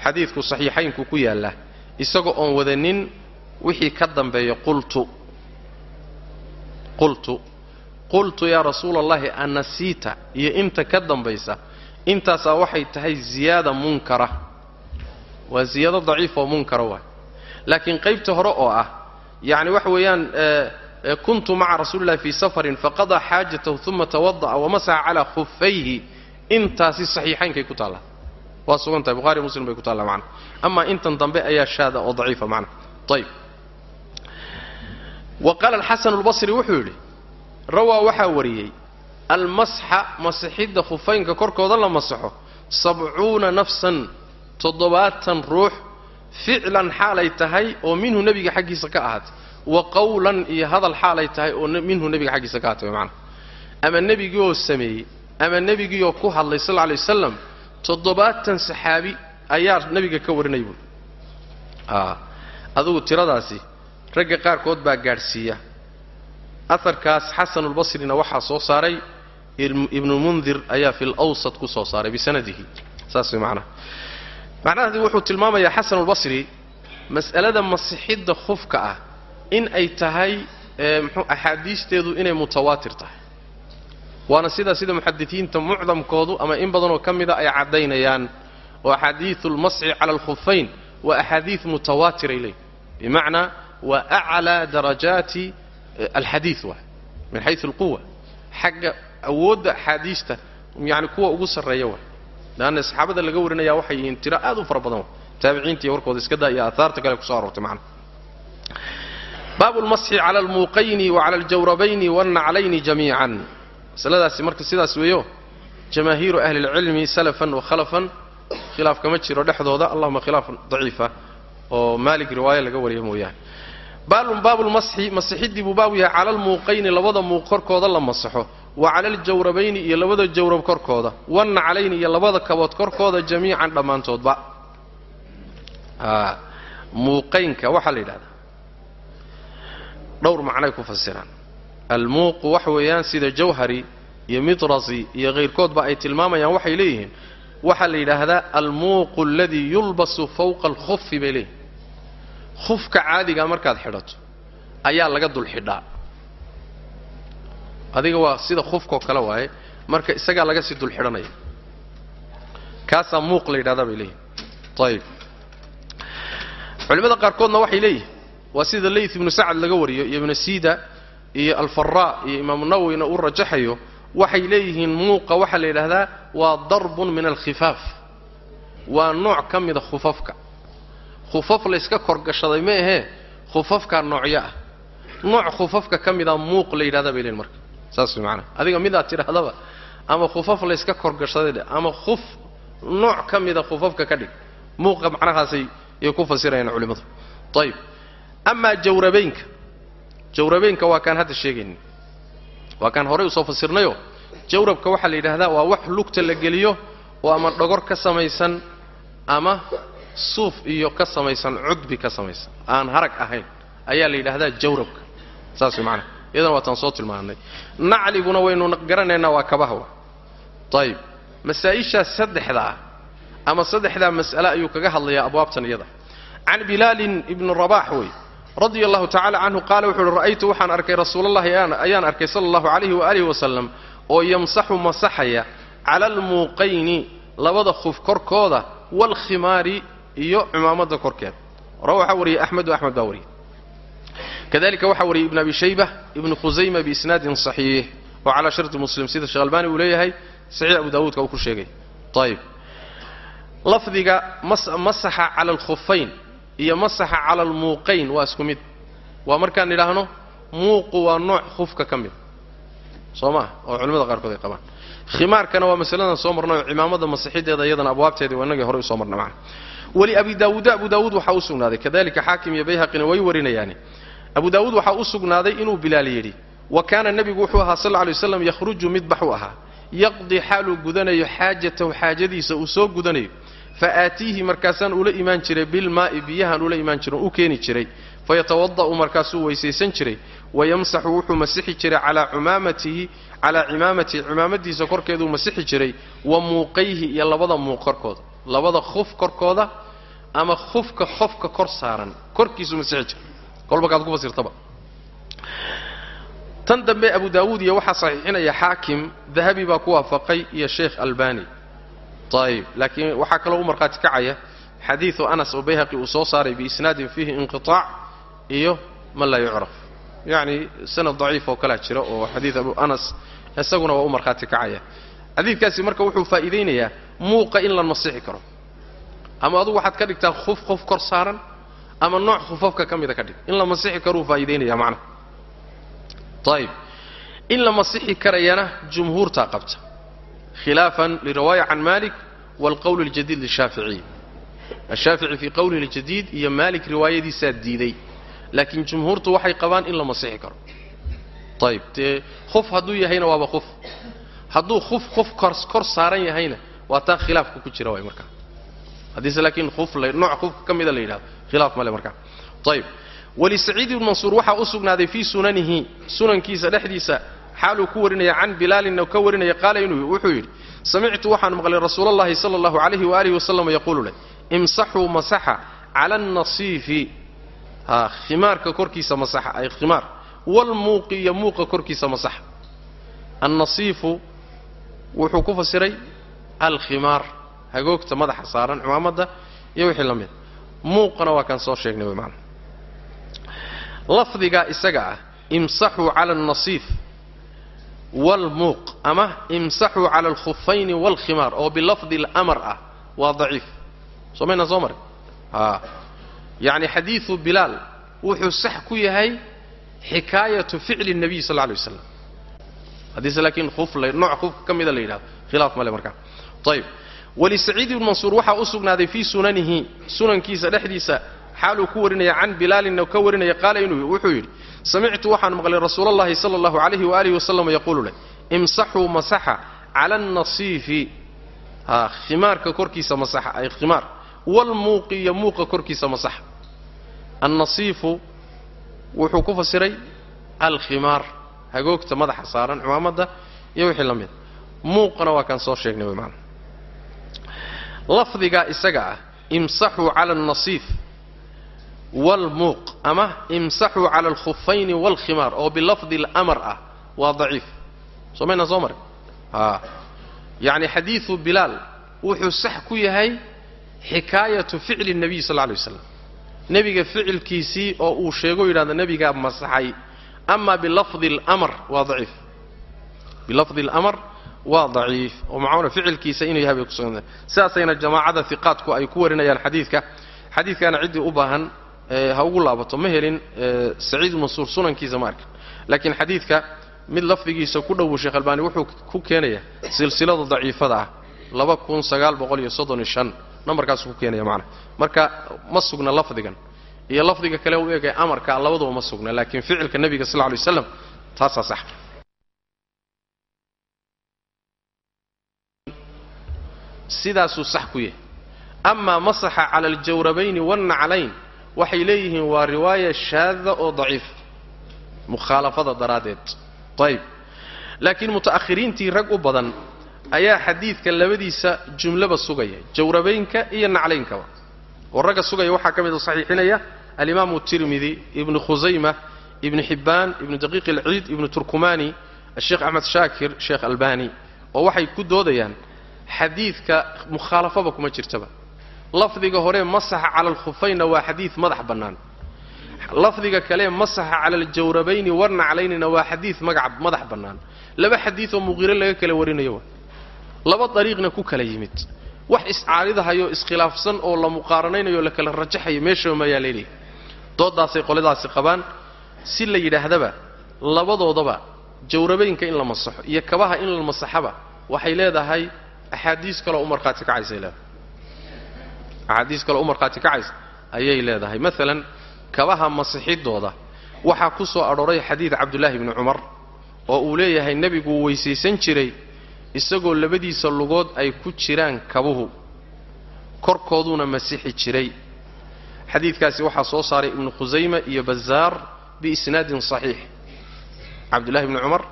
Xadiidku saxiixaynku ku yaalla isaga oon wadanin wixii ka dambeeya qultu. Qultu. Qultu yaa rasuula allahi anasiita iyo inta ka dambaysa intaasaa waxay tahay ziyaada munkara. Waa ziyaado daciif oo munkara waay. Laakiin qaybta hore oo ah yacni waxa weeyaan kuntu maca rasuuli illahi fii safarin faqadaa xaajatahu uma tawada'a wamasaxa calaa khufayhi. Intaasi saxiixaynkay ku taallaa waa sugan tahay. Buhari muslim bay ku taallaa macna. Amaa intan dambe ayaa shaada oo daciifa macna. Ayib wa qaala alxasanu lbasri wuxuu yidhi rawaa waxaa wariyey almasxa masixidda khufaynka korkooda la masaxo sabcuuna nafsan toddobaatan ruux ficlan xaalay tahay oo minhu nebiga xaggiisa ka ahaatay. Wa qawlan iyo hadal xaalay tahay oo minhu nebiga xaggiisa ka ahaatay macna. Ama nebigiioo sameeyey ama nebigiioo ku hadlay sal lla lay wasalam toddobaatan saxaabi ayaa nebiga ka warinay buui adugu tiradaasi ragga qaarkood baa gaadhsiiya. Aharkaas xasanulbasrina waxaa soo saaray ibnulmundir ayaa fi lwsat ku soo saaray bisanadihi. Saas way macnaha. Macnahaasi wuxuu tilmaamayaa xasanulbasri mas'alada masixidda khufka ah in ay tahay mxuu axaadiisteedu inay mutawaatir tahay waana sidaa sida muxadisiinta mucdamkoodu ama in badanoo ka mida ay caddaynayaan oo axaadiiu lmasxi cala alkhufayn waa axaadiid mutawaatiray leeyihiin bimacnaa waa aclaa darajaati alxadiid waay min xayu alquwa. Xagga awoodda axaadiista yani kuwa ugu sarreeya waay. Leanna saxaabada laga warinaya waxay yihiin tiro aad u fara badan taabiciinta iyo warkooda iska daa iyo aahaarta kale kuso aroortay macna. Baabu lmasxi cala almuuqayni wa cala aljawrabayni wannaclayni jamiican masaladaasi marka sidaas weeyo jamaahiiru ahli lcilmi salafan wa khalafan khilaaf kama jiro dhexdooda allahuma khilaaf daciifa oo maalik riwaayo laga wariya mooyaane. Baalun baabulmasxi masixidii buu baabu yahay cala almuuqayni labada muuq korkooda la masaxo. Wa cala aljawrabayni iyo labada jawrab korkooda. Wannaclayni iyo labada kabood korkooda jamiican dhammaantoodba. Muuqaynka waxaa la yidhahdaa. Dhowr macnay ku fasiraan almuuqu waxa weeyaan sida jawhari iyo midrasi iyo kayrkoodba ay tilmaamayaan waxay leeyihiin. Waxaa la yidhaahdaa almuuqu aladii yulbasu fawqa alkhufi bay leeyihiin khufka caadigaa markaad xidhato ayaa laga dul xidhaa. Adiga waa sida khufkaoo kale waaye marka isagaa laga sii dul xidhanaya. Kaasaa muuq la yidhahdaa bay leeyihiin ayib culimmada qaarkoodna waxay leeyihiin waa sida layth ibnu sacad laga wariyo iyo ibnu siida iyo alfaraa iyo imaamu nawowina uu rajaxayo waxay leeyihiin muuqa waxaa la yidhaahdaa waa darbun min alkhifaaf. Waa nooc ka mida khufafka. Khufaf layska korgashaday ma ahee? Khufafkaa noocyo ah. Nooc khufafka ka mida muuq la yidhahda bay leeyiin marka. Saas way macanaha adiga midaad tidhaahdaba ama khufaf layska korgashaday dhe ama khuf nooc ka mida khufafka ka dhig. Muuqa macnahaasay yay ku fasirayaan culimmadu. Ayib amaa jawrabaynka jawrabaynka waa kaan hadda sheegaynin. Waa kaan horey u soo fasirnayo. Jawrabka waxaa la yidhaahdaa waa wax lugta la geliyo oo ama dhogor ka samaysan ama suuf iyo ka samaysan cudbi ka samaysan. Aan harag ahayn. Ayaa la yidhaahdaa jawrabka. Saas macanaha iyadana waataan soo tilmaannay nacliguna waynu garanaynaa waa kabahwa ayib masaa-ishaas saddexda ah ama saddexdaa mas'ale ayuu kaga hadlayaa abwaabtan iyada. Can bilaalin ibni rabax wey radia allahu tacala canhu qaala wuxu uhi ra'aytu waxaan arkay rasuulallahi ayaan arkay sala allahu calayhi waalihi wasalam oo yamsaxu masaxaya cala almuuqayni labada khuf korkooda waalkhimaari iyo cumaamadda korkeeda hore waxaa wariyey axmedu axmed baa wariyey kadalika waxaa wariyey ibn abi shayba ibnu khusayma biisnaadin saxiix oo calaa sharti muslim sida sheekh albani uu leeyahay saxiix abu daawuudka uu ku sheegay. Ayib lafdiga masaxa cala alkhufayn iyo masaxa cala almuuqayn waa isku mid. Waa markaan idhaahno muuqu waa nooc khufka ka mid. Soo maa oo culimmada qaarkood ay qabaan. Khimaarkana waa masaladan soo marnay oo cimaamada masixideeda iyadana abwaabteedii waa inagii horey u soo marnay macana weli abi daawuuda abu daawuud waxaa u sugnaaday. Kadalika xaakim iyo bayhaqina way warinayaani. Abu daawuud waxaa u sugnaaday inuu bilaal yidhi wa kaana nebigu wuxuu ahaa sal lay waslam yakhruju mid baxu ahaa. Yaqdi xaaluu gudanayo xaajatahu xaajadiisa uu soo gudanayo fa aatiihi markaasaan ula imaan jiray bilmaa'i biyahaan ula imaan jiray u keeni jiray fayatawada'u markaasuu weysaysan jiray wayamsaxu wuxuu masixi jiray calaa cumaamatihi calaa cimaamatihi cimaamadiisa korkeeduu masixi jiray wa muuqayhi iyo labada muuq korkooda labada khuf korkooda ama khufka khofka kor saaran korkiisuu masixi jiray kolba kaad ku fasirtaba tan dambe abu daawuud iyo waxaa saxiixinaya xaakim dahabi baa ku waafaqay iyo sheekh albani ayib laakiin waxaa kaloo u markhaati kacaya xadiidu anas oo bayhaqi uu soo saaray biisnaadin fiihi inqiطaac iyo man laa yucraf. Yacni sanad daciif oo kalaa jira oo xadiid abu anas isaguna waa u markhaati kacaya. Xadiidkaasi marka wuxuu faa'iidaynayaa muuqa in la masixi karo. Ama adugu waxaad ka dhigtaa khuf qof kor saaran ama nooc khufafka ka mida ka dhig. In la masixi karuu faa'iidaynaya macnaha ayib in la masixi karayana jumhuurtaa qabta khilaafan liriwaaya can malik waalqowl اljadiid lishaaficiy ashaafici fii qowlihi اljadiid iyo maalik riwaayadiisaa diiday laakiin jumhuurtu waxay qabaan in la masixi karo ayib dee khuf hadduu yahayna waaba khuf hadduu khuf khuf kor saaran yahayna waa taa khilaafka ku jira waay markaa haddiise laakiin nooc khufka ka mida la yidhahdo khilaaf male markaa ayib walisaciid ibn mansuur waxaa u sugnaaday fii sunanihi sunankiisa dhexdiisa xaaluu ku warinaya can bilaalin ka warinaya qaala wuxuu yidhi samictu waxaan maqlay rasuulallahi sala allahu calayhi waalihi wasalam yaquulu leh imsaxuu masaxa cala annasiifi ha khimaarka korkiisa masaxa ay khimaar. Walmuuqi iyo muuqa korkiisa masaxa. Annasiifu wuxuu ku fasiray alkhimaar hagoogta madaxa saaran cumaamadda iyo wixii la mid muuqana waa kaan soo sheegnay wy maana lafdigaa isaga ah imsaxuu cala alnasiif walmuuq ama imsaxuu cala alkhufayni walkhimaar oo bilafdi almar ah waa daciif soo maynaan soo marin a yacni xadiidu bilaal wuxuu sax ku yahay xikaayatu ficli nabiy sal lla lay waslam haddiise laakiin huf nooc hufka ka mida la yidhahdo khilaaf male markaa ayb walisaciid ibn mansuur waxaa u sugnaaday fii sunanihi sunankiisa dhexdiisa xaaluu ku warinaya can bilaalin ka warinaya qaala inuu wuxuu yidhi samictu waxaan maqlay rasuulallahi sala allahu calayhi waalihi wasalam yaquulu leh imsaxuu masaxa cala annasiifi ha khimaarka korkiisa masaxa ay khimaar walmuuqi iyo muuqa korkiisa masaxa annasiifu wuxuu ku fasiray alkhimaar hagoogta madaxa saaran cumaamadda iyo wixii la mid muuqana waa kaan soo sheegnay wy maana lafdigaa isaga ah imsaxuu cala annasiif walmuuq ama imsaxuu cala alkhufayni walkhimaar oo bilafdi almar ah waa daciif soo maynaan soo marin yani xadiidu bilaal wuxuu sax ku yahay xikaayatu ficli nabiy sal lla lay nebiga ficilkiisii oo uu sheego yidhahdo nebigaa masaxay ama bilafdi almar waa daciif bilafdi almar waa daciif oo macuuna ficilkiisa inuu yahay bay kusugan sidaasayna jamaacada hiqaadku ay ku warinayaan xadiidka xadiidkaana ciddii u baahan ha ugu laabato ma helin saciid mansuur sunankiisa ma arkin. Laakiin xadiidka mid lafdigiisa ku dhowu sheekh albaani wuxuu ku keenaya silsilada daciifada ah nambarkaasuu ku keenaya macana marka ma sugna lafdigan iyo lafdiga kale u eegay amarka labaduba ma sugna laakiin ficilka nebiga sal lla lay taasaa sax. Sidaasuu sax ku yahay. Amaa masaxa cala aljawrabayni wannaclayn waxay leeyihiin waa riwaaya shaada oo daciifa mukhaalafada daraaddeed. Ayb laakiin muta'ahiriintii rag u badan ayaa xadiidka labadiisa jumlaba sugaya jawrabaynka iyo naclaynkaba oo ragga sugaya waxaa ka mida saxiixinaya alimaamu tirmidi ibnu khusayma ibnu xibbaan ibnu daqiiq alciid ibnu turkumani asheekh axmed shaakir sheekh albani oo waxay ku doodayaan xadiidka mukhaalafaba kuma jirtaba lafdiga hore masaxa cala alkhufaynna waa xadiid madax bannaan. Lafdiga kale masaxa cala aljawrabayni warnaclaynina waa xadiid magac madax bannaan. Laba xadiidoo muqiiro laga kala warinayo wa laba dariiqna ku kala yimid. Wax iscaaridahayo iskhilaafsan oo la muqaaranaynayo la kala rajaxayo meeshaba mayaa leelihi doodaasay qoladaasi qabaan. Si la yidhaahdaba labadoodaba jawrabaynka in la masaxo iyo kabaha in la masaxaba waxay leedahay axaadiis kaleo u markhaati kacaysay leedahay axaadiis kaleo u markhaati kacaysa ayay leedahay. Maalan kabaha masixidooda waxaa ku soo adhooray xadiid cabdullaahi bni cumar oo uu leeyahay nebigu weysaysan jiray isagoo labadiisa lugood ay ku jiraan kabuhu korkooduuna masixi jiray. Xadiidkaasi waxaa soo saaray ibnu khusayma iyo bazaar biisnaadin saxiix. Cabdullahi bni cumar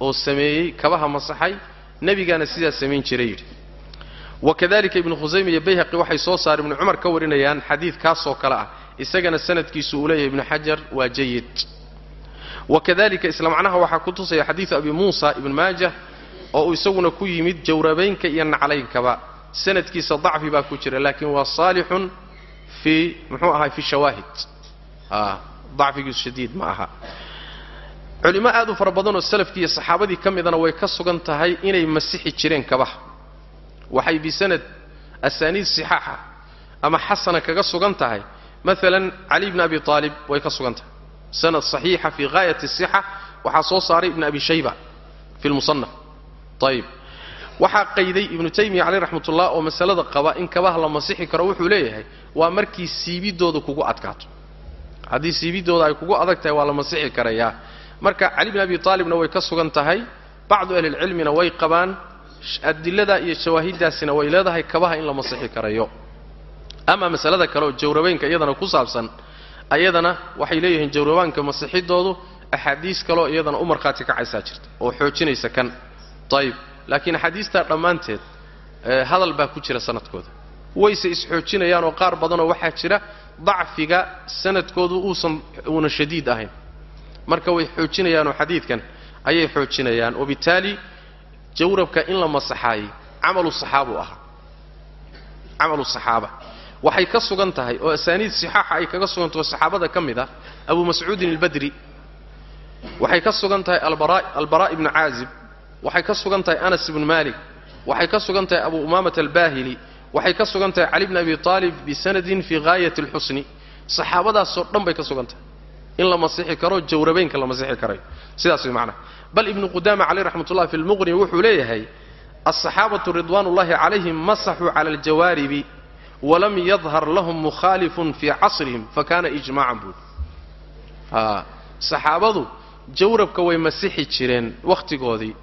oo sameeyey kabaha masaxay nebigaana sidaa samayn jiray yidhi wakadalika ibnu khusayma iyo bayhaqi waxay soo saareen ibnu cumar ka warinayaan xadiid kaasoo kale ah. Isagana sanadkiisu uu leeyahay ibnu xajar waa jayid wakadalika isla macnaha waxaa ku tusaya xadiidu abi muusa ibn maajah oo uu isaguna ku yimid jawrabaynka iyo naclaynkaba. Sanadkiisa dacfi baa ku jira laakiin waa saalixun fii muxuu ahay fi shawaahid. Dacfigiisu shadiid ma aha. Culimo aad u fara badanoo salafkii iyo saxaabadii ka midana way ka sugan tahay inay masixi jireen kabaha waxay bisanad asaaniid sixaaxa ama xasana kaga sugan tahay. Maalan cali bni abi aalib way ka sugan tahay. Sanad saxiixa fii gaayati sixa waxaa soo saaray ibn abi shayba fi lmusanaf ayib waxaa qayday ibnu taymiya caleyh raxmatullah oo masalada qaba in kabaha la masixi karo wuxuu leeyahay waa markii siibidooda kugu adkaato. Haddii siibidooda ay kugu adag tahay waa la masixi karayaa. Marka cali bn abi aalibna way ka sugan tahay. Bacdu ahlilcilmina way qabaan adilada iyo shawaahidaasina way leedahay kabaha in la masixi karayo. Ama masalada kale oo jawrabaynka iyadana ku saabsan ayadana waxay leeyihiin jawrabaanka masixidoodu axaadiis kaleoo iyadana u markhaati kacaysaa jirta oo xoojinaysa kan. Ayib laakiin axaadiistaa dhammaanteed hadal baa ku jira sanadkooda. Wayse isxoojinayaan oo qaar badanoo waxaa jira dacfiga sanadkoodu uusan uuna shadiid ahayn. Marka way xoojinayaanoo xadiidkan ayay xoojinayaan. Wabitaali jawrabka in la masaxaayey camalu saxaabu ahaa camalu saxaaba. Waxay ka sugan tahay oo asaaniid sixaaxa ay kaga sugantaho saxaabada ka mid ah abu mascuudin albadri. Waxay ka sugan tahay albara ibnu caazib. Waxay ka sugan tahay anas ibnu malik waxay ka sugan tahay abu umaamata albaahili. Waxay ka sugan tahay cali bni abi aalib bisanadin fii gaayati alxusni saxaabadaasoo dhan bay ka sugan tahay. In la masixi karo jawrabaynka la masixi karayo. Sidaas way macnaha bal ibnu qudaama caleyh raxmatullah fi lmuqni wuxuu leeyahay alsaxaabatu ridwan ullahi calayhim masaxuu cala aljawaaribi walam yadhar lahum mukhaalifun fii casrihim fakana ijmaacan buuri saxaabadu jawrabka way masixi jireen wakhtigoodii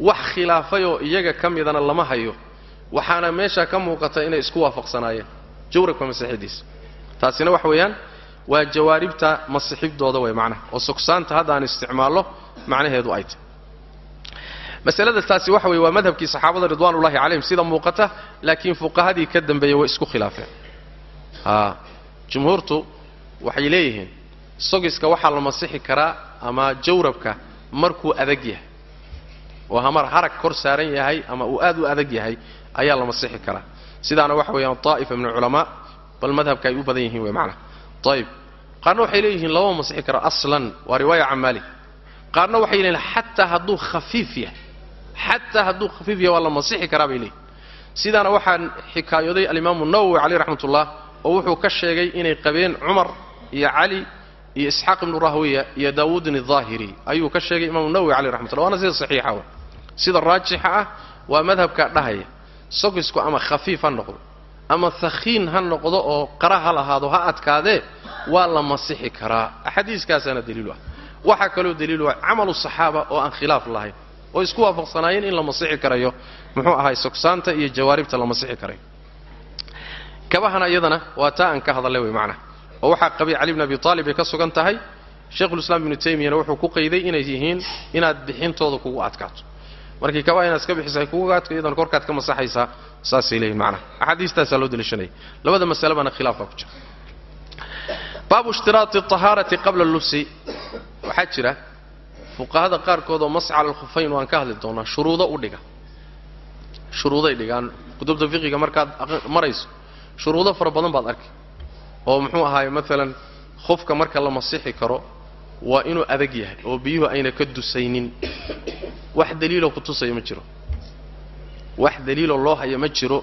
wax khilaafayoo iyaga ka midana lama hayo. Waxaana meeshaa ka muuqata inay isku waafaqsanaayeen. Jawrabka masixidiisa taasina wax weeyaan waa jawaaribta masixibdooda way macnaha oo sugsaanta hadda aan isticmaallo macnaheedu ay tahy masalada taasi waxa weye waa madhabkii saxaabada ridwaanullahi calayhim sida muuqata laakiin fuqahadii ka dambeeyey way isku khilaafeen. Jumhuurtu waxay leeyihiin sogiska waxaa la masixi karaa ama jawrabka markuu adag yahay oo hamar harag kor saaran yahay ama uu aad u adag yahay ayaa la masixi karaa. Sidaana waxa weeyaan daa'ifa min alculamaa bal madhabka ay u badan yihiin wey macnaha ayib qaarna waxay leeyihiin lama masixi karo aslan waa riwaaya can maalik qaarna waxay leeyihiin xataa hadduu khafiif yahay xataa hadduu khafiif yahay waa la masixi karaa bay leeyihiin sidaana waxaan xikaayooday alimaamu nawowi caleyh raxmatullah oo wuxuu ka sheegay inay qabeen cumar iyo cali iyo isxaaq ibnu rahwiya iyo daawuudin ahaahiri ayuu ka sheegay imaamu nawowi caleyh raxmatullah. Waana sida saxiixa wa sida raajixa ah waa madhabkaa dhahaya. Sokisku ama khafiif ha noqdo ama hakhiin ha noqdo oo qara ha lahaado ha adkaadee waa la masixi karaa. Axaadiiskaasaana daliilu ah waxaa kaloo daliilu ah camalu saxaaba oo aan khilaaf lahayn. Oo isku waafaqsanaayeen in la masixi karayo. Muxuu ahay sogsaanta iyo jawaaribta la masixi karayo kabahana iyadana waa taa aan ka hadallay wey macnaha oo waxaa qabay cali bn abi aalib ay ka sugan tahay sheikhulislaam ibnu taymiyana wuxuu ku qayday inay yihiin inaad bixintooda kugu adkaato. Markii kabaha inaad iska bixisa kugu adka iyadan korkaad ka masaxaysaa saasay leeyihiin macnaha axaadiistaasaa loo daliishanaya labada masalebana khilaaf baa ku jira. Baabu ishtiraati ahaarati qabla lubsi waxaa jira fuqahada qaarkood oo mascal alkhufayn waan ka hadli doonaa shuruudo u dhiga. Shuruuday dhigaan. Kutubta fiqiga markaad marayso shuruudo fara badan baad arki. Oo muxuu ahaaye maalan khufka marka la masixi karo waa inuu adag yahay oo biyuhu ayna ka dusaynin. Wax daliiloo kutusaya ma jiro. Wax daliiloo loo haya ma jiro.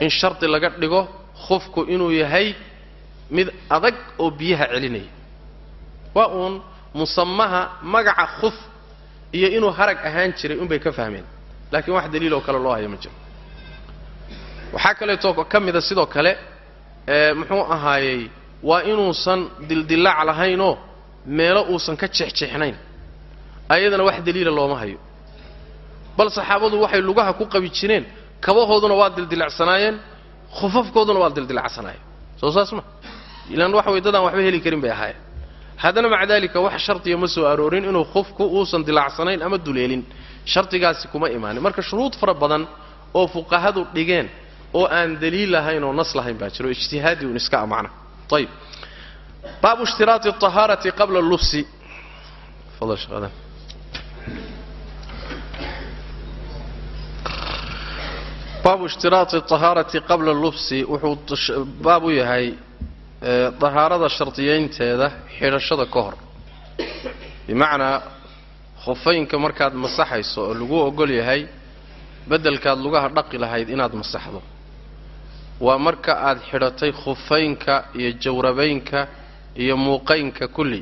In shardi laga dhigo khufku inuu yahay mid adag oo biyaha celinaya. Waa uun musamaha magaca khuf iyo inuu harag ahaan jiray unbay ka fahmeen. Laakiin wax daliiloo kale loo haya ma jiro. Waxaa kaleeto ka mida sidoo kale muxuu ahaayey waa inuusan dildilaac lahaynoo meelo uusan ka jeexjeexnayn. Ayadana wax daliila looma hayo. Bal saxaabadu waxay lugaha ku qabi jireen kabahooduna waa dildilacsanaayeen khufafkooduna waa dildilacsanaayeen soo saas ma. Ilaan waxa way dadaan waxba heli karin bay ahaayeen haddana maca daalika wax shardiya ma soo aroorin inuu khufku uusan dilaacsanayn ama duleelin. Shardigaasi kuma imaanin. Marka shuruud fara badan oo fuqahadu dhigeen oo aan daliil lahayn oo nas lahayn baa jiro o ijtihaadi un iska amacna ayib baabu ishtiraati ahaarati qabla lubsi baabu ishtiraati ahaarati qabla lubsi wuxuu baab yahay dahaarada shardiyaynteeda xidhashada ka hor. Bimacnaa khufaynka markaad masaxayso oo lagu ogol yahay beddelkaad lugaha dhaqi lahayd inaad masaxdo. Waa marka aad xidhatay khufaynka iyo jawrabaynka iyo muuqaynka kulli.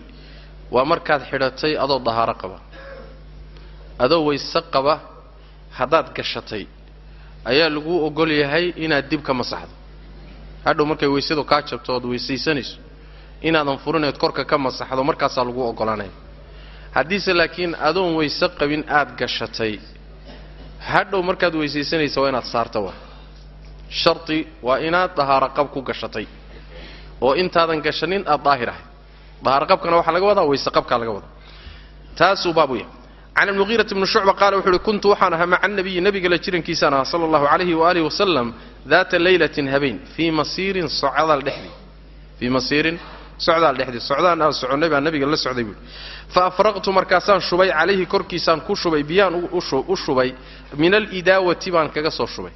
Waa markaad xidhatay adoo dahaaro qaba. Adoo wayse qaba haddaad gashatay ayaa laguu ogol yahay inaad dib ka masaxdo hadhow markay weysadu kaa jabto ood weysaysanayso inaadan furineed korka ka masaxdo markaasaa laguu oggolaanaya haddiise laakiin adoon weyse qabin aad gashatay. Hadhow markaad weysaysanaysa waa inaad saarta wa shardi waa inaad dahaaro qab ku gashatay. Oo intaadan gashanin aad daahir ahay. Dahaaro qabkana waxaa laga wadaa weyse qabkaa laga wadaa. Taasuu baab yahay can almugiirati bni shucba qaala wuxu uhi kuntu waxaan ahaa maca anabiyi nabiga la jirankiisaan ahaa sala allahu calayhi waaalih wasalam daata leylatin habeen fii masiirin socdaal dhexdii fii masiirin socdaal dhexdii socdaan aan soconnay baa nabiga la socday buui fa afraqtu markaasaan shubay calayhi korkiisaan ku shubay biyaan u shubay min alidaawati baan kaga soo shubay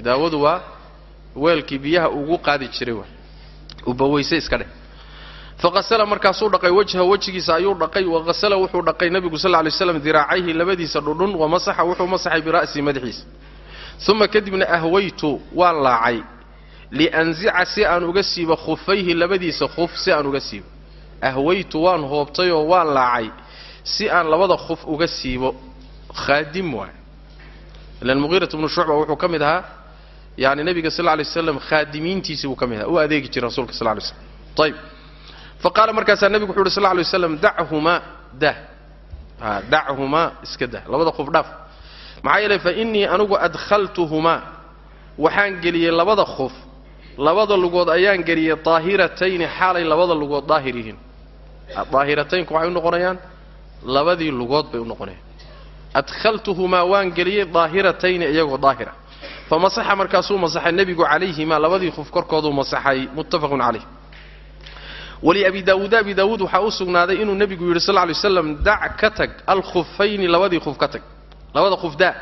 idaawadu waa weelkii biyaha ugu qaadi jiray wa ubaweyse iska dheh faqasala markaasuu dhaqay wajha wejigiisa ayuu dhaqay. Waqasala wuxuu dhaqay nabigu sal ly slam diraacayhi labadiisa dhudhun wamasaxa wuxuu masaxay bira'sii madaxiisa. Uma kadibna ahwaytu waan laacay. Lianzica si aan uga siibo khufayhi labadiisa khuf si aan uga siibo. Ahwaytu waan hoobtayoo waan laacay si aan labada khuf uga siibo. Khaadim waay. Ilan muqiirat bnu shucba wuxuu ka mid ahaa yani nabiga sal lay slam khaadimiintiisii buu ka mid ahaa. U adeegi jiray rasuulka sal lay slam ayb faqaala markaasaa nebigu wuxu uhi sal lay waslam dachumaa dah. Dachumaa iska dah labada khuf dhaaf. Maxaa yeelay fa innii anugu adkhaltuhumaa waxaan geliyey labada khuf labada lugood ayaan geliyey daahiratayni xaalay labada lugood daahir yihiin. Daahirataynku waxay u noqonayaan labadii lugood bay u noqonayaan. Adkhaltuhumaa waan geliyey daahiratayni iyagoo daahira. Fa masaxa markaasuu masaxay nebigu calayhimaa labadii khuf korkooduu masaxay muttafaqun calayh wali abi daawuud abi daawuud waxaa u sugnaaday inuu nebigu yidhi sal ly slam dac ka tag alkhufayni labadii khuf ka tag labada khuf daa.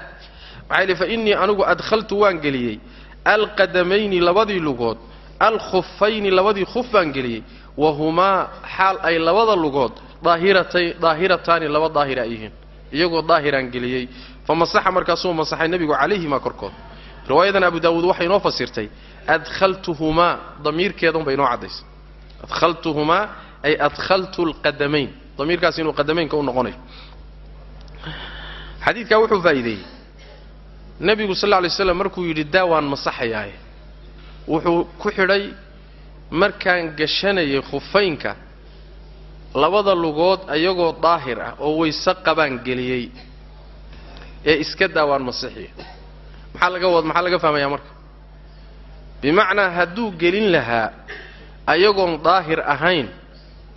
Maxaa yidhi fa innii anigu adkhaltu waan geliyey alqadamayni labadii lugood alkhufayni labadii khuf baan geliyey wahumaa xaal ay labada lugood daahirataani laba daahira ay yihiin iyagoo daahiraan geliyey. Fa masaxa markaasuu masaxay nebigu calayhimaa korkooda riwaayadan abu daawuud waxay inoo fasirtay adkhaltuhumaa damiirkeedan bay inoo caddaysay adkhaltuhumaa ay adkhaltu lqadamayn damiirkaas inuu qadamaynka u noqonayo xadiidkaa wuxuu faa'iideeyey. Nebigu sal lla lay slam markuu yidhi daa waan masaxayaaye. Wuxuu ku xidhay markaan gashanayay khufaynka labada lugood ayagoo daahir ah oo wayse qabaan geliyey ee iska daa waan masaxiya maxaa laga wad maxaa laga fahmayaa marka? Bimacnaa hadduu gelin lahaa ayagoon daahir ahayn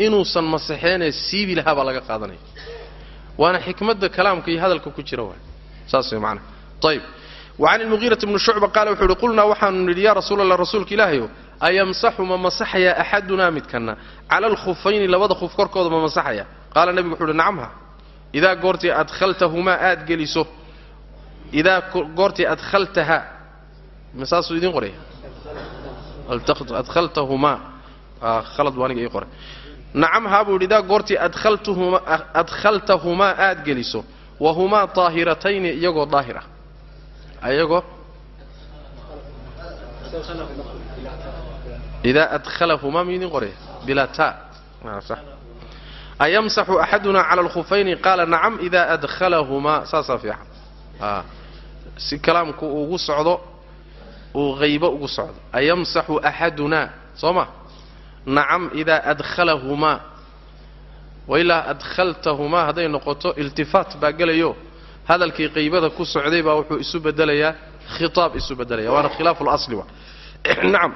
inuusan masaxeenee siibi lahaa baa laga qaadanaya waana xikmadda kalaamka iyo hadalka ku jira waay. Saas way macnaha ayib wacan ilmugiirati bni shucba qaala wuxuu uhi qulnaa waxaanu nidhi yaa rasuula allah rasuulka ilaahayow ayamsaxu ma masaxayaa axadunaa midkanna cala alkhufayni labada khuf korkooda ma masaxaya qaala nebigu wuxu uhi nacamha idaa goortii adkhaltahumaa aad geliso idaa goortii adkhaltaha masaasuu idiin qoraya adkhaltahumaa khalad buu aniga ii qoray. Nacam haa buu yidhi idaa goortii adkhaltahumaa aad geliso wahumaa طaahiratayni iyagoo daahir ah. Ayagoo idaa adkhalahumaa miyuu idiin qoraya bilaa ta ayamsaxu axaduna cala alkhufayni? Qaala nacam idaa adkhalahumaa saasaa fiican. Si kalaamku ugu socdo uu haybo ugu socdo. Ayamsaxu axadunaa. Soo ma nacam idaa adkhalahumaa wailaa adkhaltahumaa hadday noqoto iltifaat baa gelayo. Hadalkii qaybada ku socday baa wuxuu isu bedelayaa khitaab isu bedelaya waana khilaafu lasli wa. <clears throat> Nacam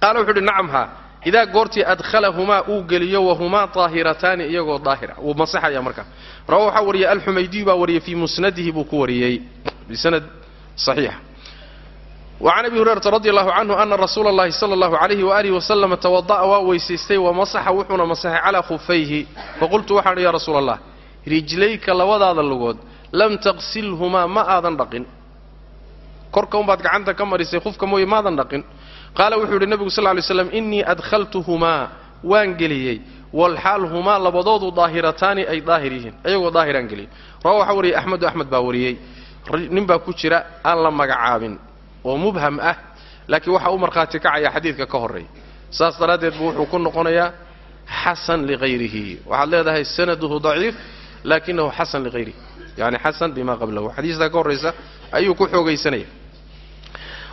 qaala wuxuu uhi nacam haa idaa goortii adkhalahumaa uu geliyo wahumaa daahirataani iyagoo daahira. Wuu masaxaya markaa rawa waxaa wariyay alxumaydiyu baa wariyey fii musnadihi buu ku wariyey bisanad saxiixa wacan abi hurayrata radi allahu canhu ana rasuula allahi sala allahu calayhi waalihi wasalama tawada'a waa weysaystay wamasaxa wuxuuna masaxay calaa khufayhi. Faqultu waxaan ya rasuula allah rijlayka labadaada lugood lam taqsilhumaa ma aadan dhaqin. Korka unbaad gacanta ka marisay khufka mooye maadan dhaqin. Qaala wuxuu yidhi nebigu sal ly slam innii adkhaltuhumaa waan geliyey. Walxaal humaa labadoodu daahirataani ay daahir yihiin ayagoo daahiraan geliyey rawa wariyey axmedu axmed baa wariyey. Nin baa ku jira aan la magacaabin oo mubham ah laakiin waxaa u markhaati kacaya xadiidka ka horreeya saas daraaddeed buu wuxuu ku noqonayaa xasan liqayrihi. Waxaad leedahay sanaduhu daciif laakinahu xasan liqayrihi. Yani xasan bima qablahu. Xadiistaa ka horraysa ayuu ku xoogaysanaya.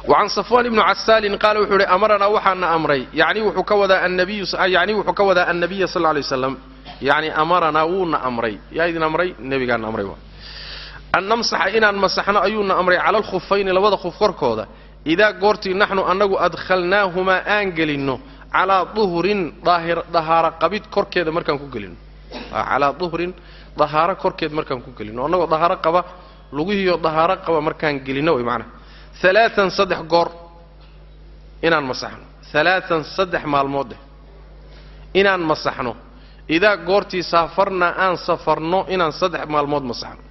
Wacan safwaan ibnu casaalin qaala wuxuu ihi amaranaa waxaana amray. Yani wuxuu ka wadaa annabiyu yani wuxuu ka wadaa annabiya sal lay waslam yani amaranaa wuuna amray. Yaa idin amray nebigaana amray an namsaxa inaan masaxno ayuuna amray cala alkhufayni labada khuf korkooda idaa goortii naxnu annagu adkhalnaahumaa aan gelinno calaa duhrin dahaaro qabid korkeeda markaan ku gelinno calaa duhrin dahaaro korkeed markaan ku gelinno annagoo dahaaro qaba lugihiiyo dahaaro qaba markaan gelinno way macnaha alaaan saddex goor inaan masaxno alaaan saddex maalmoodeh inaan masaxno idaa goortii saafarnaa aan safarno inaan saddex maalmood masaxno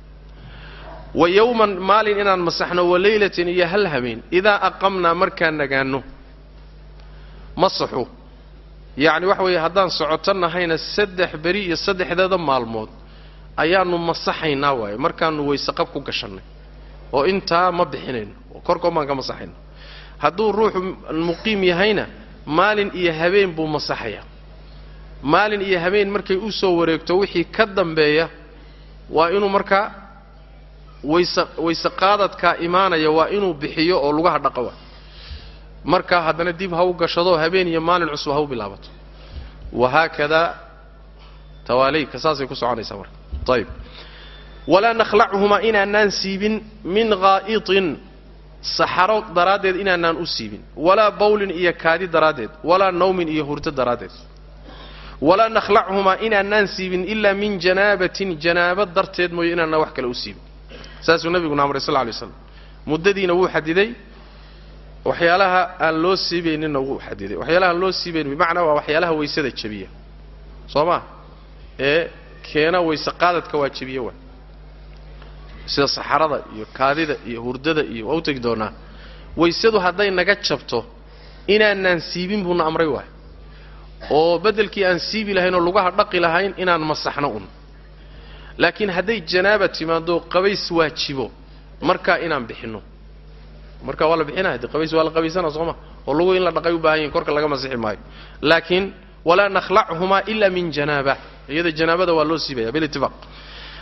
wa yowman maalin inaan masaxno wa leylatin iyo hal habeen. Idaa aqamnaa markaan nagaanno. Masaxu yacni waxa weeye haddaan socoto nahayna saddex beri iyo saddexdeeda maalmood ayaannu masaxaynaa waaye. Markaannu waysaqab ku gashannay. Oo intaa ma bixinayno oo korkoon ka masaxayno hadduu ruuxu muqiim yahayna maalin iyo habeen buu masaxayaa maalin iyo habeen markay u soo wareegto wixii ka dambeeya waa inuu markaa wayse qaadadkaa imaanaya waa inuu bixiyo oo lugaha dhaqa waa markaa haddana dib ha u gashado habeen iyo maalin cusub ha u bilaabato. Wahaakadaa tawaaleyka saasay ku soconaysaa marka. Ayib walaa nakhlachumaa inaanaan siibin min haa'itin saxaro daraaddeed inaanaan u siibin. Walaa bawlin iyo kaadi daraaddeed walaa nawmin iyo hurdo daraaddeed. Walaa nakhlachumaa inaanaan siibin ilaa min janaabatin janaaba darteed mooye inaanaan wax kale u siibin saasuu nebiguna amray sal ly slam muddadiina wuu xadiday. Waxyaalaha aan loo siibayninna wuu xadiday. Waxyaalaha aan loo siibaynin bimacnaa waa waxyaalaha waysada jabiya soo maa ee keena wayse qaadadka waa jabiya waa. Sida saxarada iyo kaadida iyo hurdada iyo waa u tegi doonaa. Waysadu hadday naga jabto inaanaan siibin buuna amray waay. Oo beddelkii aan siibi lahayn oo lugaha dhaqi lahayn inaan masaxno un laakiin hadday janaaba timaado qabays waajibo markaa inaan bixinno. Marka waa la bixinaya de qabays waa la qabaysana sooma oo lagu in la dhaqay u baahan yihiin korka laga masixi maayo. Laakiin walaa nakhlachumaa ila min janaaba. Iyada janaabada waa loo siibaya bilitifaaq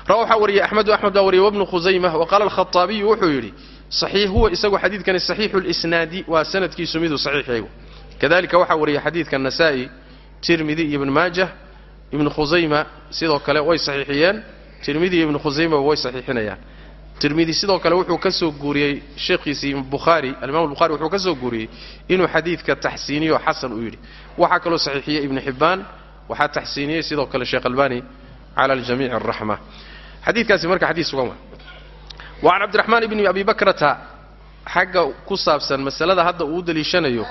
rawa waxaa wariyey axmedu axmed baa wariyey wabnu khusayma wa qaala alkhaaabiyu wuxuu yidhi saxiix huwa isagu xadiidkani saxiixu lisnaadi waa sanadkiisu miduu saxiixyagu kadalika waxaa wariyey xadiidka nasaa-i tirmidi iyo ibnu maajah ibnu khusayma sidoo kale way saxiixiyeen tirmidi iyo ibnu khusaymaba way saxiixinayaan. Tirmidi sidoo kale wuxuu ka soo guuriyey sheekhiisii bukhaari alimaam bukhari wuxuu ka soo guuriyey inuu xadiidka taxsiiniyo xasan uu yidhi. Waxaa kaloo saxiixiyey ibnu xibbaan waxaa taxsiiniyey sidoo kale sheekh albani cala aljamiici araxma xadiidkaasi marka xadiis sugan wa can cabdiraxmaan ibni abi bakrata xagga ku saabsan masalada hadda uu deliishanayo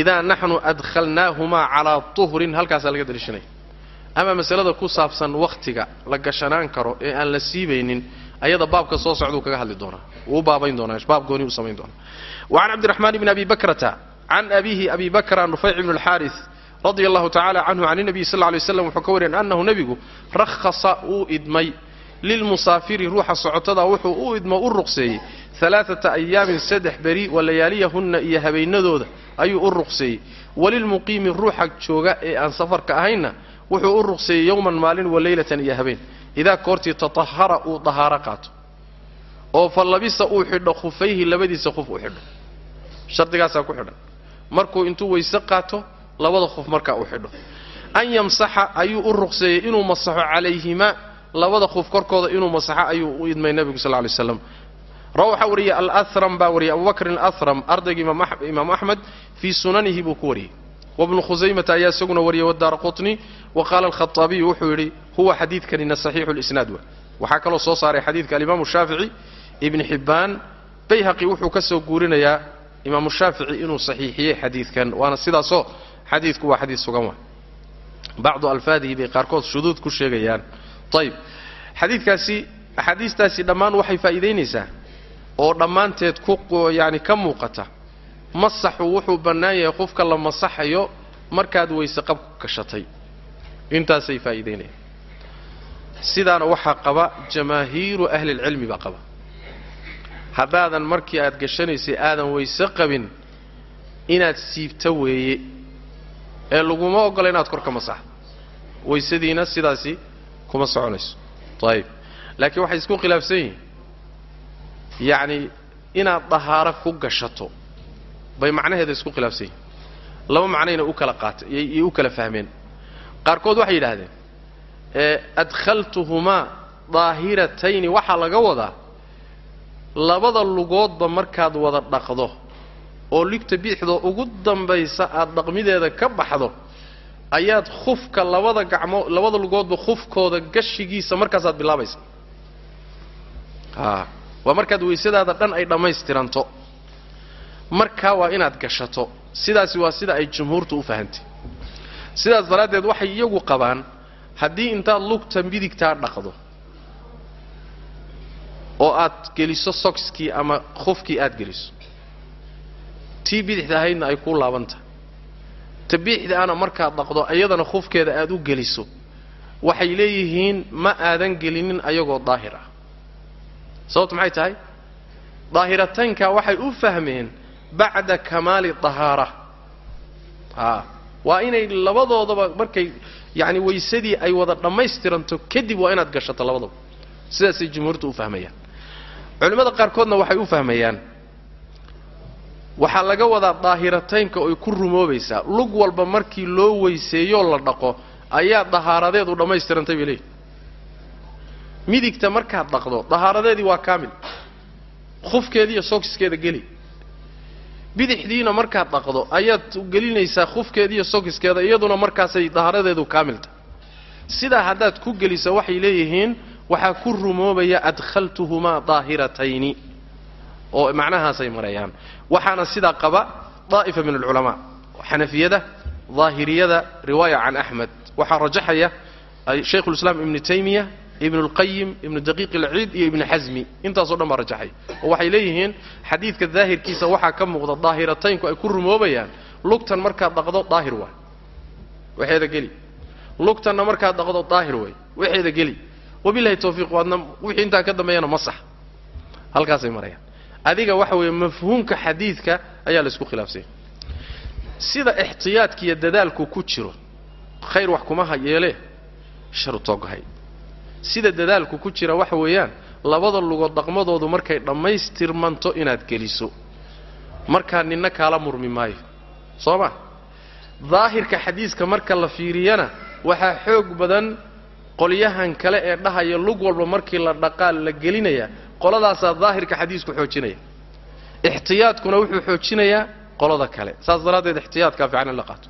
idaa naxnu adkhalnaahumaa calaa tuhrin halkaasaa laga deliishanaya ama masalada ku saabsan wakhtiga la gashanaan karo ee aan la siibaynin ayada baabka soo socduu kaga hadli doonaa. Wuu u baabayn doonaa baab gooni u samayn doonaa. Wa can cabdiraxmaan ibni abi bakrata can abiihi abi bakra nufayc ibn alxaaris radia allahu tacala canhu can inabiy sal lay slam wuxuu ka wariyay annahu nebigu rakhasa uu idmay lilmusaafiri ruuxa socotada wuxuu u idmo u ruqseeyey alaaata ayaamin saddex beri wa layaaliyahunna iyo habeennadooda ayuu u ruqseeyey. Walilmuqiimi ruuxa jooga ee aan safarka ahaynna wuxuu u ruqseeyey yowman maalin wa leylatan iyo habeen. Idaa koortii tatahara uu dahaaro qaato. Oo fa labisa uu xidho khufayhi labadiisa khuf u xidho. Shardigaasaa ku xidhan. Markuu intuu weyse qaato labada khuf markaa uu xidho. An yamsaxa ayuu u ruqseeyey inuu masaxo calayhimaa labada khuf korkooda inuu masaxo ayuu u idmay nebigu sal lay slam rawa waxaa wariyey alahram baa wariyey abubakrin alahram ardayga imaamu axmed fii sunanihi buu ku wariyey wabnu khusaymata ayaa isaguna wariyey wadaara qutni wa qaala alkhaaabiyu wuxuu yidhi huwa xadiidkanina saxiixu lisnaad wa waxaa kaloo soo saaray xadiidka alimaamu shaafici ibni xibbaan bayhaqi wuxuu ka soo guurinayaa imaamu shaafici inuu saxiixiyey xadiidkan waana sidaasoo xadiidku waa xadiid sugan wa bacdu alfaadihi bay qaarkood shuduud ku sheegayaan ayib xadiidkaasi axaadiistaasi dhammaan waxay faa'iidaynaysaa oo dhammaanteed ku yani ka muuqata masaxu wuxuu bannaan yahay qofka la masaxayo markaad weyse qabku gashatay. Intaasay faa'iidaynayaan sidaana waxaa qaba jamaahiiru ahlilcilmi baa qaba. Haddaadan markii aad gashanaysay aadan weyse qabin inaad siibta weeye ee laguma oggola inaad kor ka masaxdo weysadiina sidaasi kuma soconayso. Ayib laakiin waxay isku khilaafsan yihiin. Yacni inaad dahaaro ku gashato bay macnaheeda isku khilaafsan yihiin. Laba macnayna u kala qaatay iyay u kala fahmeen. Qaarkood waxay yidhaahdeen adkhaltuhumaa daahiratayni waxaa laga wadaa labada lugoodba markaad wada dhaqdo oo ligta bidixdoo ugu dambaysa aad dhaqmideeda ka baxdo ayaad khufka labada gacmood labada lugoodba khufkooda gashigiisa markaasaad bilaabaysa. A waa markaad weysadaada dhan ay dhammaystiranto markaa waa inaad gashato. Sidaasi waa sida ay jumhuurtu u fahantay sidaas daraaddeed waxay iyagu qabaan haddii intaad lugta midigtaa dhaqdo. Oo aad geliso sokskii ama khufkii aad geliso. Tii bidixda ahaydna ay kuu laaban tahay ta bidixda ana markaad dhaqdo iyadana khufkeeda aad u geliso waxay leeyihiin ma aadan gelinin ayagoo daahir ah sababtu maxay tahay? Daahirataynka waxay u fahmeen bacda kamaali dahaara a waa inay labadoodaba markay yacni weysadii ay wada dhammaystiranto kadib waa inaad gashato labadaba sidaasay jumhuurtu u fahmayaan. Culimmada qaarkoodna waxay u fahmayaan. Waxaa laga wadaa daahirataynka oy ku rumoobaysaa. Lug walba markii loo weyseeyoo la dhaqo ayaa dahaaradeedu dhammaystirantay bay leeyihi midigta markaad dhaqdo dahaaradeedii waa kaamil. Khufkeediiyo sookiskeeda geli bidixdiina markaad dhaqdo ayaad gelinaysaa khufkeediiyo sookiskeeda iyaduna markaasay dahaaradeedu kaamilta. Sidaa haddaad ku gelisa waxay leeyihiin waxaa ku rumoobaya adkhaltuhumaa daahiratayni oo macnahaasay marayaan. Waxaana sidaa qaba daa'ifa min alculamaa xanafiyada daahiriyada riwaaya can axmed. Waxaa rajaxaya shaykhulislaam ibnu taymiya ibnu lqayim ibnu daqiiq ilciid iyo ibnu xasmi intaasoo dhan baa rajaxay. Oo waxay leeyihiin xadiidka daahirkiisa waxaa ka muuqda daahirataynku ay ku rumoobayaan lugtan markaad dhaqdo daahir waay. Waxeeda geli. Lugtanna markaad dhaqdo daahir way waxeeda geli. Wabilahi tawfiiq waadna wixii intaa ka dambeeyana ma halkaasay marayaan. Adiga waxa weeye mafhuumka xadiidka ayaa la isku khilaafsanya sida ixtiyaadka iyo dadaalku ku jiro khayr wax kuma yeele sharu tooghay sida dadaalku ku jira waxa weeyaan labada lugood dhaqmadoodu markay dhammaystirmanto inaad geliso. Markaa ninna kaala murmi maayo. Soo ma? Daahirka xadiiska marka la fiiriyana waxaa xoog badan qolyahan kale ee dhahaya lug walba markii la dhaqaal la gelinaya qoladaasaa daahirka xadiisku xoojinaya. Ixtiyaadkuna wuxuu xoojinayaa qolada kale. Saas daraaddeed ixtiyaadkaa fiican in la qaato.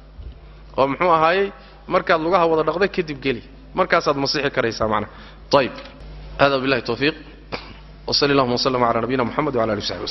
Oo muxuu ahaayey? Markaad lugaha wada dhaqda kadib geli markaasaad masixi karaysaa manaa ayb hada bilahi towfiiq w sali allahuma w slm ala nabiyina mxamed wala ali w